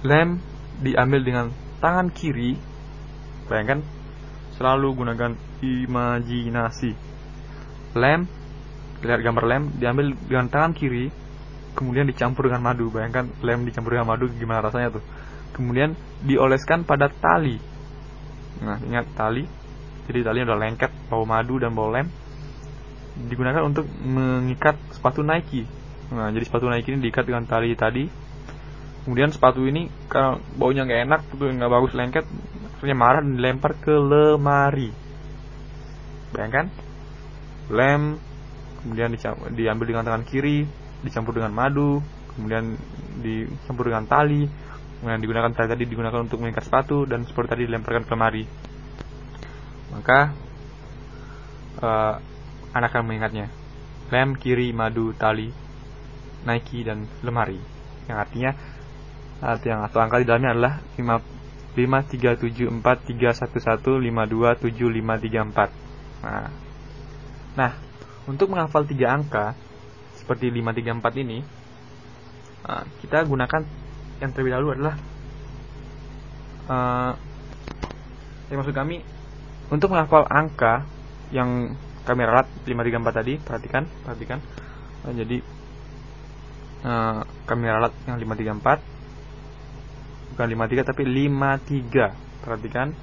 lem diambil dengan tangan kiri bayangkan selalu gunakan imajinasi. Lem, lihat gambar lem, diambil dengan tangan kiri, kemudian dicampur dengan madu. Bayangkan lem dicampur dengan madu gimana rasanya tuh. Kemudian dioleskan pada tali. Nah, ingat tali. Jadi talinya udah lengket, bau madu dan bau lem. Digunakan untuk mengikat sepatu Nike. Nah, jadi sepatu Nike ini diikat dengan tali tadi. Kemudian sepatu ini kalau baunya nggak enak, itu nggak bagus lengket, akhirnya marah dan dilempar ke lemari. Bayangkan, lem kemudian diambil dengan tangan kiri, dicampur dengan madu, kemudian dicampur dengan tali, kemudian digunakan tali tadi digunakan untuk mengikat sepatu dan seperti tadi dilemparkan ke lemari. Maka uh, anak akan mengingatnya. Lem kiri madu tali Nike dan lemari yang artinya arti yang atau angka di dalamnya adalah 5 5374311527534. Nah. Nah, untuk menghafal tiga angka seperti 534 ini uh, kita gunakan yang terlebih dahulu adalah uh, maksud kami untuk menghafal angka yang kami ralat 534 tadi perhatikan perhatikan uh, jadi uh, kami ralat yang 534 bukan 53 tapi 53 perhatikan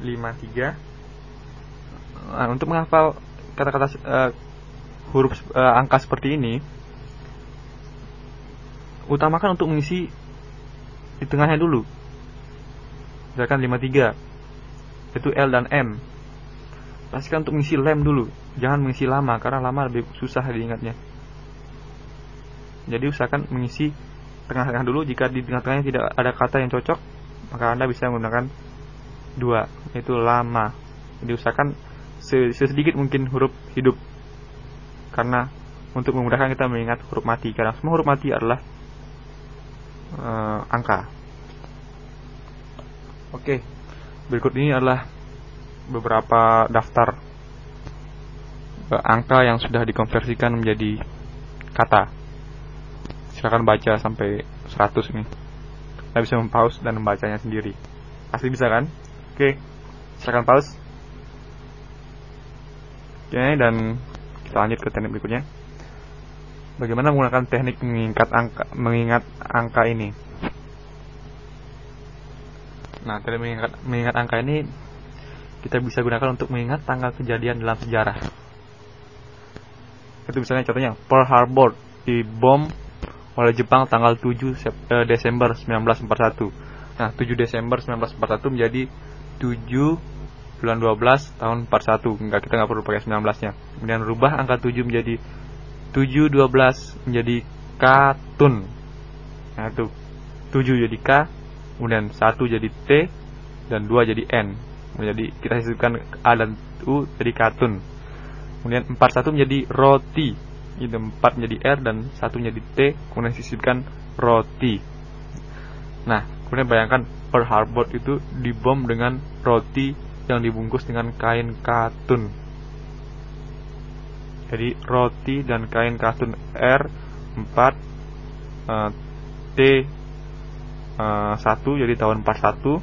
53 uh, untuk menghafal kata-kata uh, huruf uh, angka seperti ini utamakan untuk mengisi di tengahnya dulu. Misalkan 53 itu L dan M. Pastikan untuk mengisi lem dulu. Jangan mengisi lama karena lama lebih susah diingatnya jadi usahakan mengisi tengah-tengah dulu. Jika di tengah-tengahnya tidak ada kata yang cocok maka anda bisa menggunakan dua yaitu lama. Jadi usahakan sedikit mungkin huruf hidup. Karena untuk memudahkan kita mengingat huruf mati. Karena semua huruf mati adalah uh, angka. Oke, berikut ini adalah beberapa daftar uh, angka yang sudah dikonversikan menjadi kata. Silakan baca sampai 100 ini. Kita bisa mempause dan membacanya sendiri. Pasti bisa kan? Oke, silakan pause. Oke, dan kita lanjut ke teknik berikutnya. Bagaimana menggunakan teknik mengingat angka, mengingat angka ini? Nah, teknik mengingat, mengingat angka ini kita bisa gunakan untuk mengingat tanggal kejadian dalam sejarah. Itu misalnya contohnya Pearl Harbor dibom oleh Jepang tanggal 7 eh, Desember 1941. Nah, 7 Desember 1941 menjadi 7 bulan 12 tahun 41 enggak kita nggak perlu pakai 19 nya kemudian rubah angka 7 menjadi 7 12 menjadi katun nah itu. 7 jadi K kemudian 1 jadi T dan 2 jadi N. Jadi kita sisipkan A dan U jadi katun kemudian 41 menjadi roti itu 4 menjadi R dan 1 menjadi T kemudian sisipkan roti nah kemudian bayangkan Pearl Harbor itu dibom dengan roti yang dibungkus dengan kain katun. Jadi roti dan kain katun R 4 uh, T uh, 1 jadi tahun 41. Uh,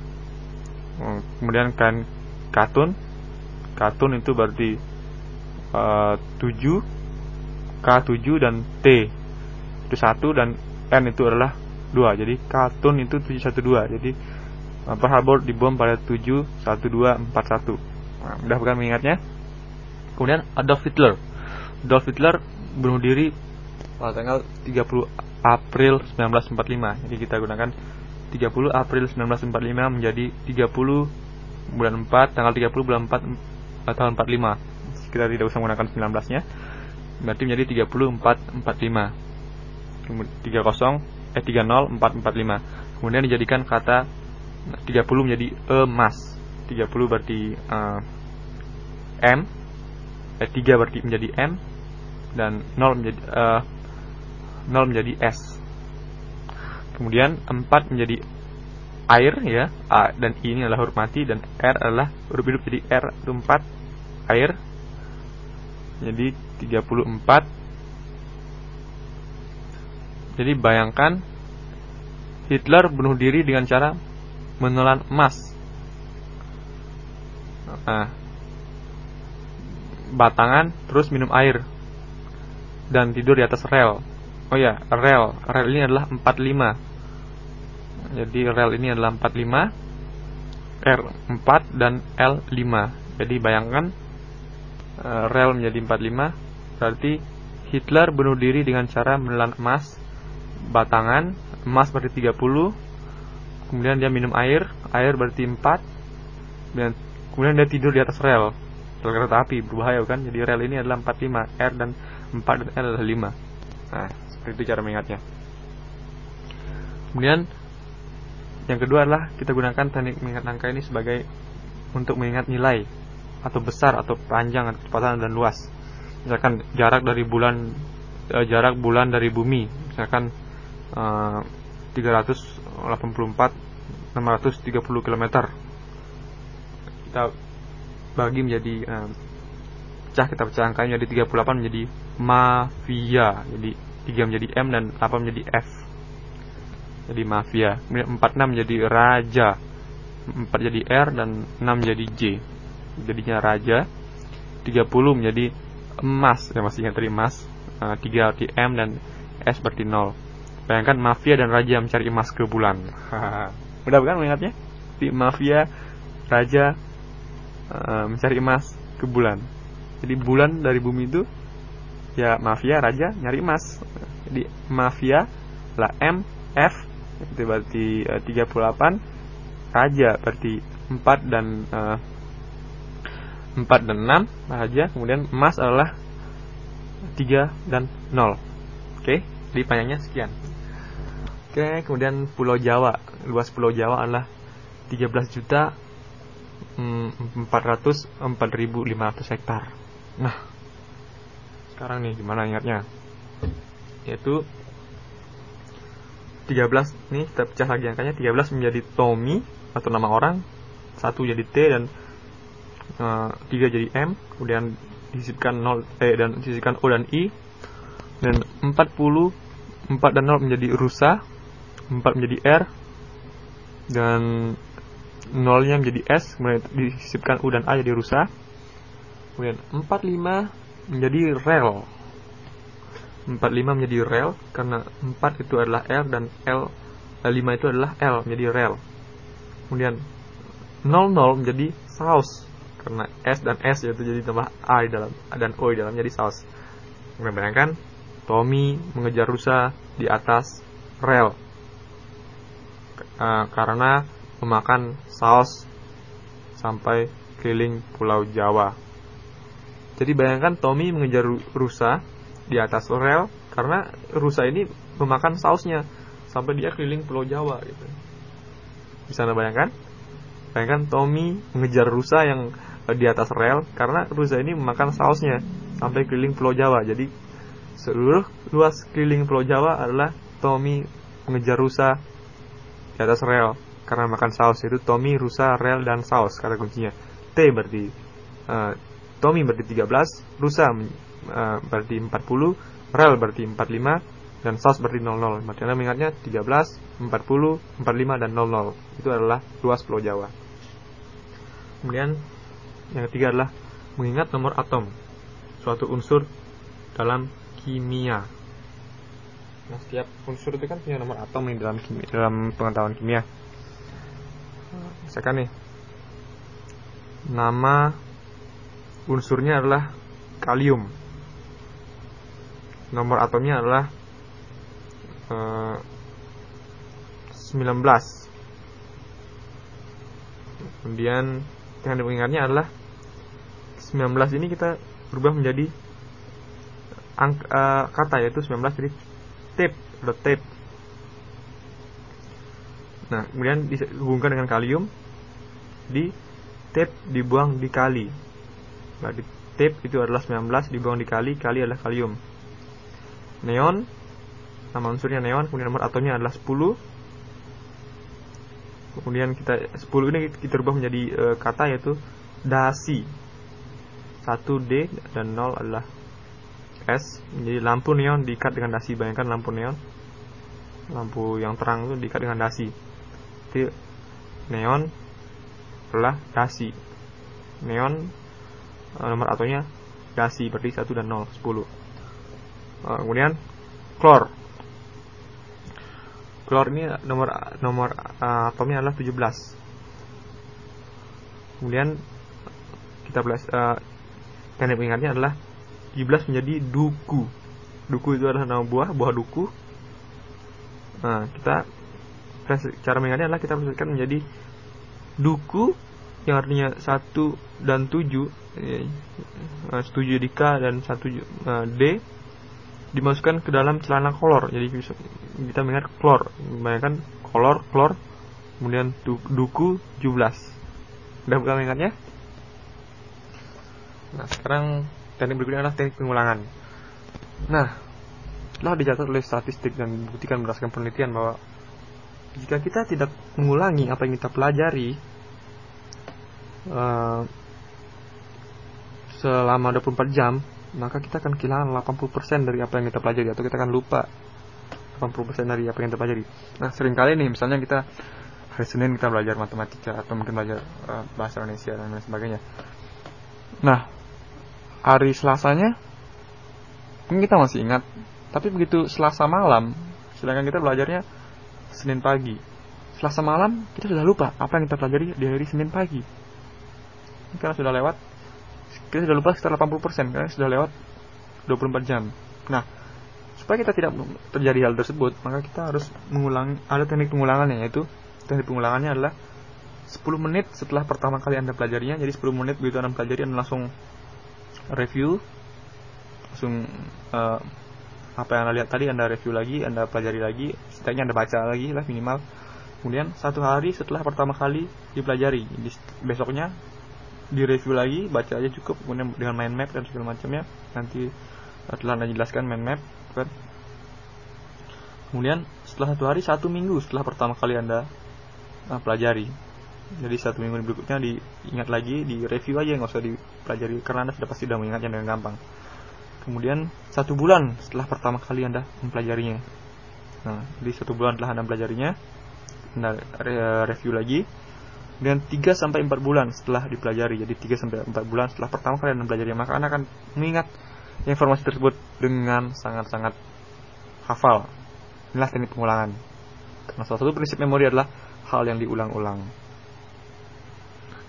eh, kemudian kain katun katun itu berarti uh, 7 K7 dan T itu 1 dan N itu adalah 2. Jadi katun itu 712. Jadi Pearl Harbor dibom pada 7-1241. Nah, mudah bukan mengingatnya? Kemudian Adolf Hitler. Adolf Hitler bunuh diri pada tanggal 30 April 1945. Jadi kita gunakan 30 April 1945 menjadi 30 bulan 4 tanggal 30 bulan 4 eh, tahun 45. Kita tidak usah menggunakan 19-nya. Berarti menjadi 30 4 45. 30 eh 30 4 45. Kemudian dijadikan kata 30 menjadi emas. 30 berarti uh, M. Eh, 3 berarti menjadi M. Dan 0 menjadi uh, 0 menjadi S. Kemudian 4 menjadi air ya. A dan I ini adalah huruf mati dan R adalah huruf hidup. Jadi R itu 4 air. Jadi 34 jadi bayangkan Hitler bunuh diri dengan cara menelan emas. nah, batangan terus minum air dan tidur di atas rel. Oh ya rel. Rel ini adalah 45 jadi rel ini adalah 45 R4 dan L5 jadi bayangkan uh, rel menjadi 45 berarti Hitler bunuh diri dengan cara menelan emas batangan emas berarti 30 kemudian dia minum air air berarti 4 dan kemudian dia tidur di atas rel rel kereta api berbahaya kan jadi rel ini adalah 45 R dan 4 dan L adalah 5 nah seperti itu cara mengingatnya. Kemudian yang kedua adalah kita gunakan teknik mengingat angka ini sebagai untuk mengingat nilai atau besar atau panjang atau kecepatan dan luas misalkan jarak dari bulan eh, jarak bulan dari bumi misalkan eh, 384 630 km kita bagi menjadi eh, pecah kita pecah angkanya menjadi 38 menjadi mafia jadi 3 menjadi M dan 8 menjadi F. Jadi mafia kemudian 46 menjadi raja. 4 jadi R dan 6 jadi J. Jadinya raja. 30 menjadi emas ya masih ingat tadi emas uh, 3 arti M dan S berarti 0 bayangkan mafia dan raja mencari emas ke bulan. Mudah bukan mengingatnya di mafia raja uh, mencari emas ke bulan. Jadi bulan dari bumi itu ya mafia raja nyari emas. Jadi mafia lah M F itu berarti uh, 38 raja berarti 4 dan uh, 4 dan 6 raja kemudian emas adalah 3 dan 0 oke jadi panjangnya sekian. Oke kemudian pulau Jawa. Luas pulau Jawa adalah 13 juta 400 hmm, 4500 hektar. Nah sekarang nih gimana ingatnya? Yaitu 13 nih kita pecah lagi angkanya. 13 menjadi Tommy atau nama orang satu jadi T dan uh, eh, 3 jadi M kemudian disisipkan 0 eh dan disisipkan O dan I. Dan 40 4 dan 0 menjadi rusa 4 menjadi R dan 0 nya menjadi S kemudian disisipkan U dan A jadi rusa. Kemudian 45 menjadi rel. 45 menjadi rel karena 4 itu adalah R dan L 5 eh, itu adalah L menjadi rel. Kemudian 00 menjadi saus karena S dan S yaitu jadi tambah A di dalam dan O di dalam jadi saus. Kemudian bayangkan Tommy mengejar rusa di atas rel uh, karena memakan saus sampai keliling Pulau Jawa. Jadi bayangkan Tommy mengejar rusa di atas rel karena rusa ini memakan sausnya sampai dia keliling Pulau Jawa gitu. Bisa anda bayangkan? Bayangkan Tommy mengejar rusa yang di atas rel karena rusa ini memakan sausnya sampai keliling Pulau Jawa. Jadi seluruh luas keliling Pulau Jawa adalah Tommy mengejar rusa di atas rel karena makan saus itu Tommy, rusa, rel dan saus kata kuncinya. T berarti uh, Tommy berarti 13, rusa uh, berarti 40, rel berarti 45 dan saus berarti 00. Berarti Anda mengingatnya 13, 40, 45 dan 00. Itu adalah luas Pulau Jawa. Kemudian yang ketiga adalah mengingat nomor atom, suatu unsur dalam kimia. Nah, setiap unsur itu kan punya nomor atom nih dalam kimia, dalam pengetahuan kimia. Misalkan nih, nama unsurnya adalah kalium. Nomor atomnya adalah uh, 19. Kemudian yang mengingatnya adalah 19 ini kita berubah menjadi angka, uh, kata yaitu 19 jadi tape the tape nah kemudian dihubungkan dengan kalium di tape dibuang di kali. Berarti tape itu adalah 19 dibuang di kali kali adalah kalium. Neon nama unsurnya neon kemudian nomor atomnya adalah 10 kemudian kita 10 ini kita rubah menjadi e, kata yaitu dasi 1D dan 0 adalah S. Jadi lampu neon diikat dengan dasi. Bayangkan lampu neon. Lampu yang terang itu diikat dengan dasi. Jadi neon adalah dasi. Neon uh, nomor atonya gasi berarti 1 dan 0 10 uh, kemudian klor. Klor ini nomor nomor uh, atomnya adalah 17 kemudian kita belas uh, teknik mengingatnya adalah 17 menjadi duku. Duku itu adalah nama buah buah duku. Nah kita cara mengingatnya adalah kita bersihkan menjadi duku yang artinya satu dan tujuh ya, setuju di K dan satu uh, D dimasukkan ke dalam celana kolor. Jadi kita mengingat klor bayangkan kolor klor kemudian duku 17 udah bukan mengingatnya nah sekarang teknik berikutnya adalah teknik pengulangan nah telah dicatat oleh statistik dan dibuktikan berdasarkan penelitian bahwa jika kita tidak mengulangi apa yang kita pelajari uh, selama 24 jam maka kita akan kehilangan 80% dari apa yang kita pelajari atau kita akan lupa 80% dari apa yang kita pelajari. Nah, sering kali nih misalnya kita hari Senin kita belajar matematika atau mungkin belajar uh, bahasa Indonesia dan lain sebagainya. Nah, hari Selasanya mungkin kita masih ingat, tapi begitu Selasa malam, sedangkan kita belajarnya Senin pagi. Selasa malam kita sudah lupa apa yang kita pelajari di hari Senin pagi. Karena sudah lewat kita sudah lupa sekitar 80% karena sudah lewat 24 jam. Nah, supaya kita tidak terjadi hal tersebut, maka kita harus mengulang ada teknik pengulangannya yaitu teknik pengulangannya adalah 10 menit setelah pertama kali Anda pelajarinya. Jadi 10 menit begitu Anda pelajari Anda langsung review. Langsung uh, apa yang Anda lihat tadi Anda review lagi, Anda pelajari lagi, setidaknya Anda baca lagi lah minimal. Kemudian satu hari setelah pertama kali dipelajari, besoknya di review lagi baca aja cukup kemudian dengan mind map dan segala macamnya. Nanti telah anda jelaskan mind map kan. Kemudian setelah satu hari satu minggu setelah pertama kali anda nah, pelajari jadi satu minggu berikutnya diingat lagi di review aja nggak usah dipelajari karena anda sudah pasti sudah mengingatnya dengan gampang kemudian satu bulan setelah pertama kali anda mempelajarinya nah jadi satu bulan telah anda pelajarinya anda review lagi dan 3 sampai 4 bulan setelah dipelajari. Jadi 3 sampai 4 bulan setelah pertama kali Anda belajar maka Anda akan mengingat informasi tersebut dengan sangat-sangat hafal. Inilah teknik pengulangan. Karena salah satu prinsip memori adalah hal yang diulang-ulang.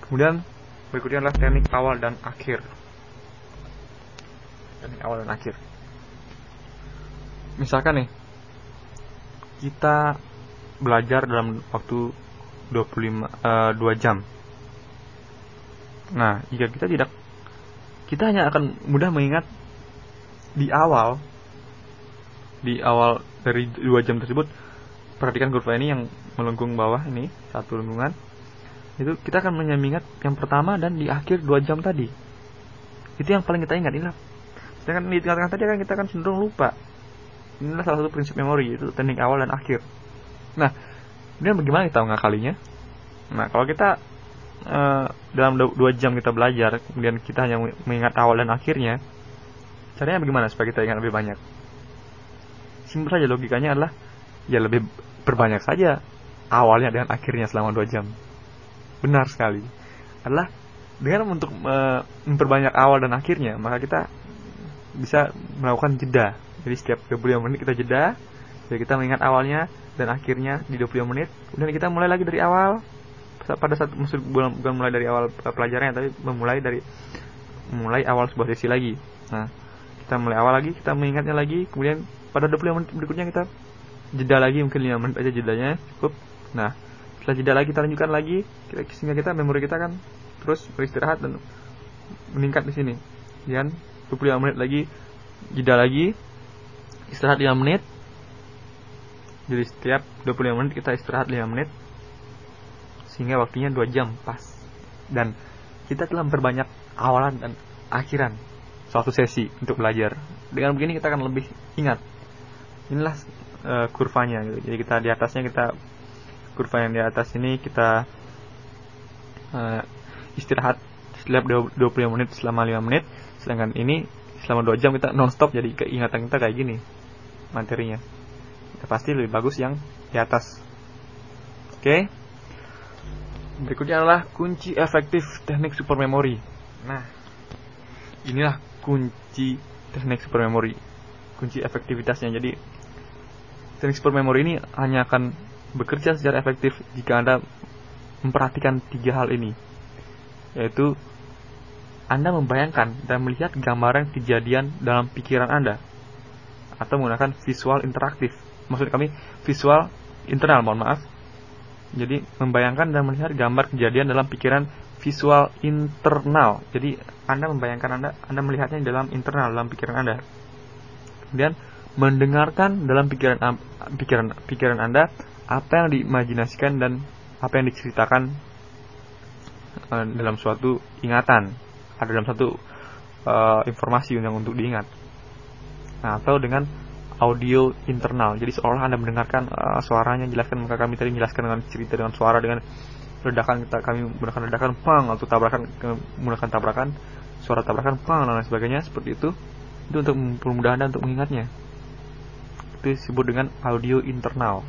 Kemudian berikutnya adalah teknik awal dan akhir. Teknik awal dan akhir. Misalkan nih, kita belajar dalam waktu 25 uh, 2 jam. Nah, jika kita tidak kita hanya akan mudah mengingat di awal di awal dari 2 jam tersebut perhatikan kurva ini yang melengkung bawah ini satu lengkungan itu kita akan mengingat yang pertama dan di akhir 2 jam tadi itu yang paling kita ingat inilah sedangkan di tengah-tengah tadi kan kita akan cenderung lupa inilah salah satu prinsip memori itu teknik awal dan akhir nah Kemudian bagaimana kita mengakalinya? Nah, kalau kita uh, dalam dua jam kita belajar, kemudian kita hanya mengingat awal dan akhirnya, caranya bagaimana supaya kita ingat lebih banyak? Simpel saja logikanya adalah ya lebih berbanyak saja awalnya dan akhirnya selama dua jam. Benar sekali. Adalah dengan untuk uh, memperbanyak awal dan akhirnya, maka kita bisa melakukan jeda. Jadi setiap 25 menit kita jeda, jadi kita mengingat awalnya, dan akhirnya di 20 menit. Kemudian kita mulai lagi dari awal. Pada saat maksud bukan, bukan mulai dari awal pelajarannya tapi memulai dari mulai awal sebuah sesi lagi. Nah kita mulai awal lagi kita mengingatnya lagi. Kemudian pada 20 menit berikutnya kita jeda lagi mungkin 5 menit aja jedanya cukup. Nah setelah jeda lagi kita lanjutkan lagi sehingga kita memori kita kan terus beristirahat dan meningkat di sini dan 25 menit lagi jeda lagi istirahat 5 menit jadi setiap 25 menit kita istirahat 5 menit sehingga waktunya 2 jam pas. Dan kita telah memperbanyak awalan dan akhiran suatu sesi untuk belajar. Dengan begini kita akan lebih ingat. Inilah uh, kurvanya gitu. Jadi kita di atasnya kita kurva yang di atas ini kita uh, istirahat setiap 20 menit selama 5 menit sedangkan ini selama 2 jam kita nonstop jadi keingatan kita kayak gini materinya ya pasti lebih bagus yang di atas oke okay? berikutnya adalah kunci efektif teknik super memori. Nah, inilah kunci teknik super memori. Kunci efektivitasnya. Jadi teknik super memori ini hanya akan bekerja secara efektif jika Anda memperhatikan tiga hal ini. Yaitu Anda membayangkan dan melihat gambaran kejadian dalam pikiran Anda atau menggunakan visual interaktif. Maksud kami visual internal, mohon maaf jadi membayangkan dan melihat gambar kejadian dalam pikiran visual internal. Jadi Anda membayangkan Anda Anda melihatnya dalam internal dalam pikiran Anda. Kemudian mendengarkan dalam pikiran pikiran pikiran Anda apa yang diimajinasikan dan apa yang diceritakan uh, dalam suatu ingatan, ada dalam satu uh, informasi yang untuk diingat. Nah, atau dengan audio internal. Jadi seolah Anda mendengarkan uh, suaranya jelaskan maka kami tadi menjelaskan dengan cerita dengan suara dengan ledakan kita kami menggunakan ledakan pang atau tabrakan menggunakan tabrakan suara tabrakan pang dan lain sebagainya seperti itu itu untuk mempermudah Anda untuk mengingatnya. Itu disebut dengan audio internal.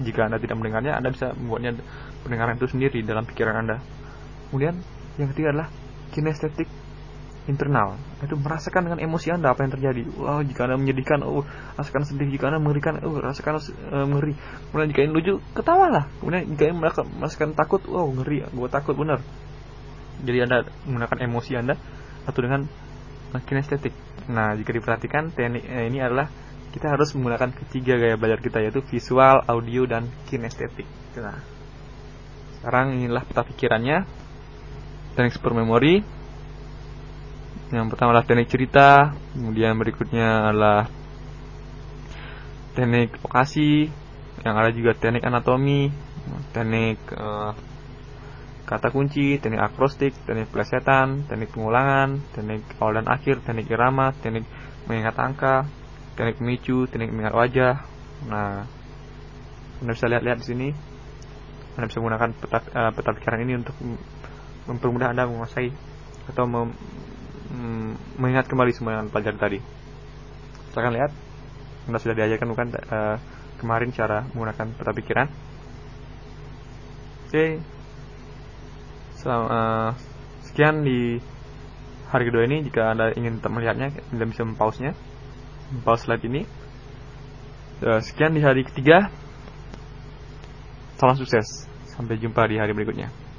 Jika Anda tidak mendengarnya, Anda bisa membuatnya pendengaran itu sendiri dalam pikiran Anda. Kemudian yang ketiga adalah kinestetik internal. Itu merasakan dengan emosi anda apa yang terjadi. Wow jika anda menyedihkan oh rasakan sedih. Jika anda mengerikan oh rasakan uh, mengeri kemudian jika ini lucu ketawalah. Kemudian jika ini merasakan takut wow ngeri. Gue takut benar. Jadi anda menggunakan emosi anda atau dengan kinestetik. Nah jika diperhatikan teknik eh, ini adalah kita harus menggunakan ketiga gaya belajar kita yaitu visual, audio, dan kinestetik. Nah, sekarang inilah peta pikirannya. Teknik super memory yang pertama adalah teknik cerita, kemudian berikutnya adalah teknik lokasi, yang ada juga teknik anatomi, teknik uh, kata kunci, teknik akrostik, teknik plesetan, teknik pengulangan, teknik awal dan akhir, teknik irama, teknik mengingat angka, teknik pemicu, teknik mengingat wajah. Nah, Anda bisa lihat-lihat di sini. Anda bisa menggunakan peta, uh, peta pikiran ini untuk mempermudah Anda menguasai atau hmm, mengingat kembali semua yang pelajari tadi. Silahkan lihat, Anda sudah diajarkan bukan uh, kemarin cara menggunakan peta pikiran. Oke, okay. uh, sekian di hari kedua ini. Jika Anda ingin tetap melihatnya, Anda bisa mempause-nya, pause slide ini. Uh, sekian di hari ketiga. Salam sukses. Sampai jumpa di hari berikutnya.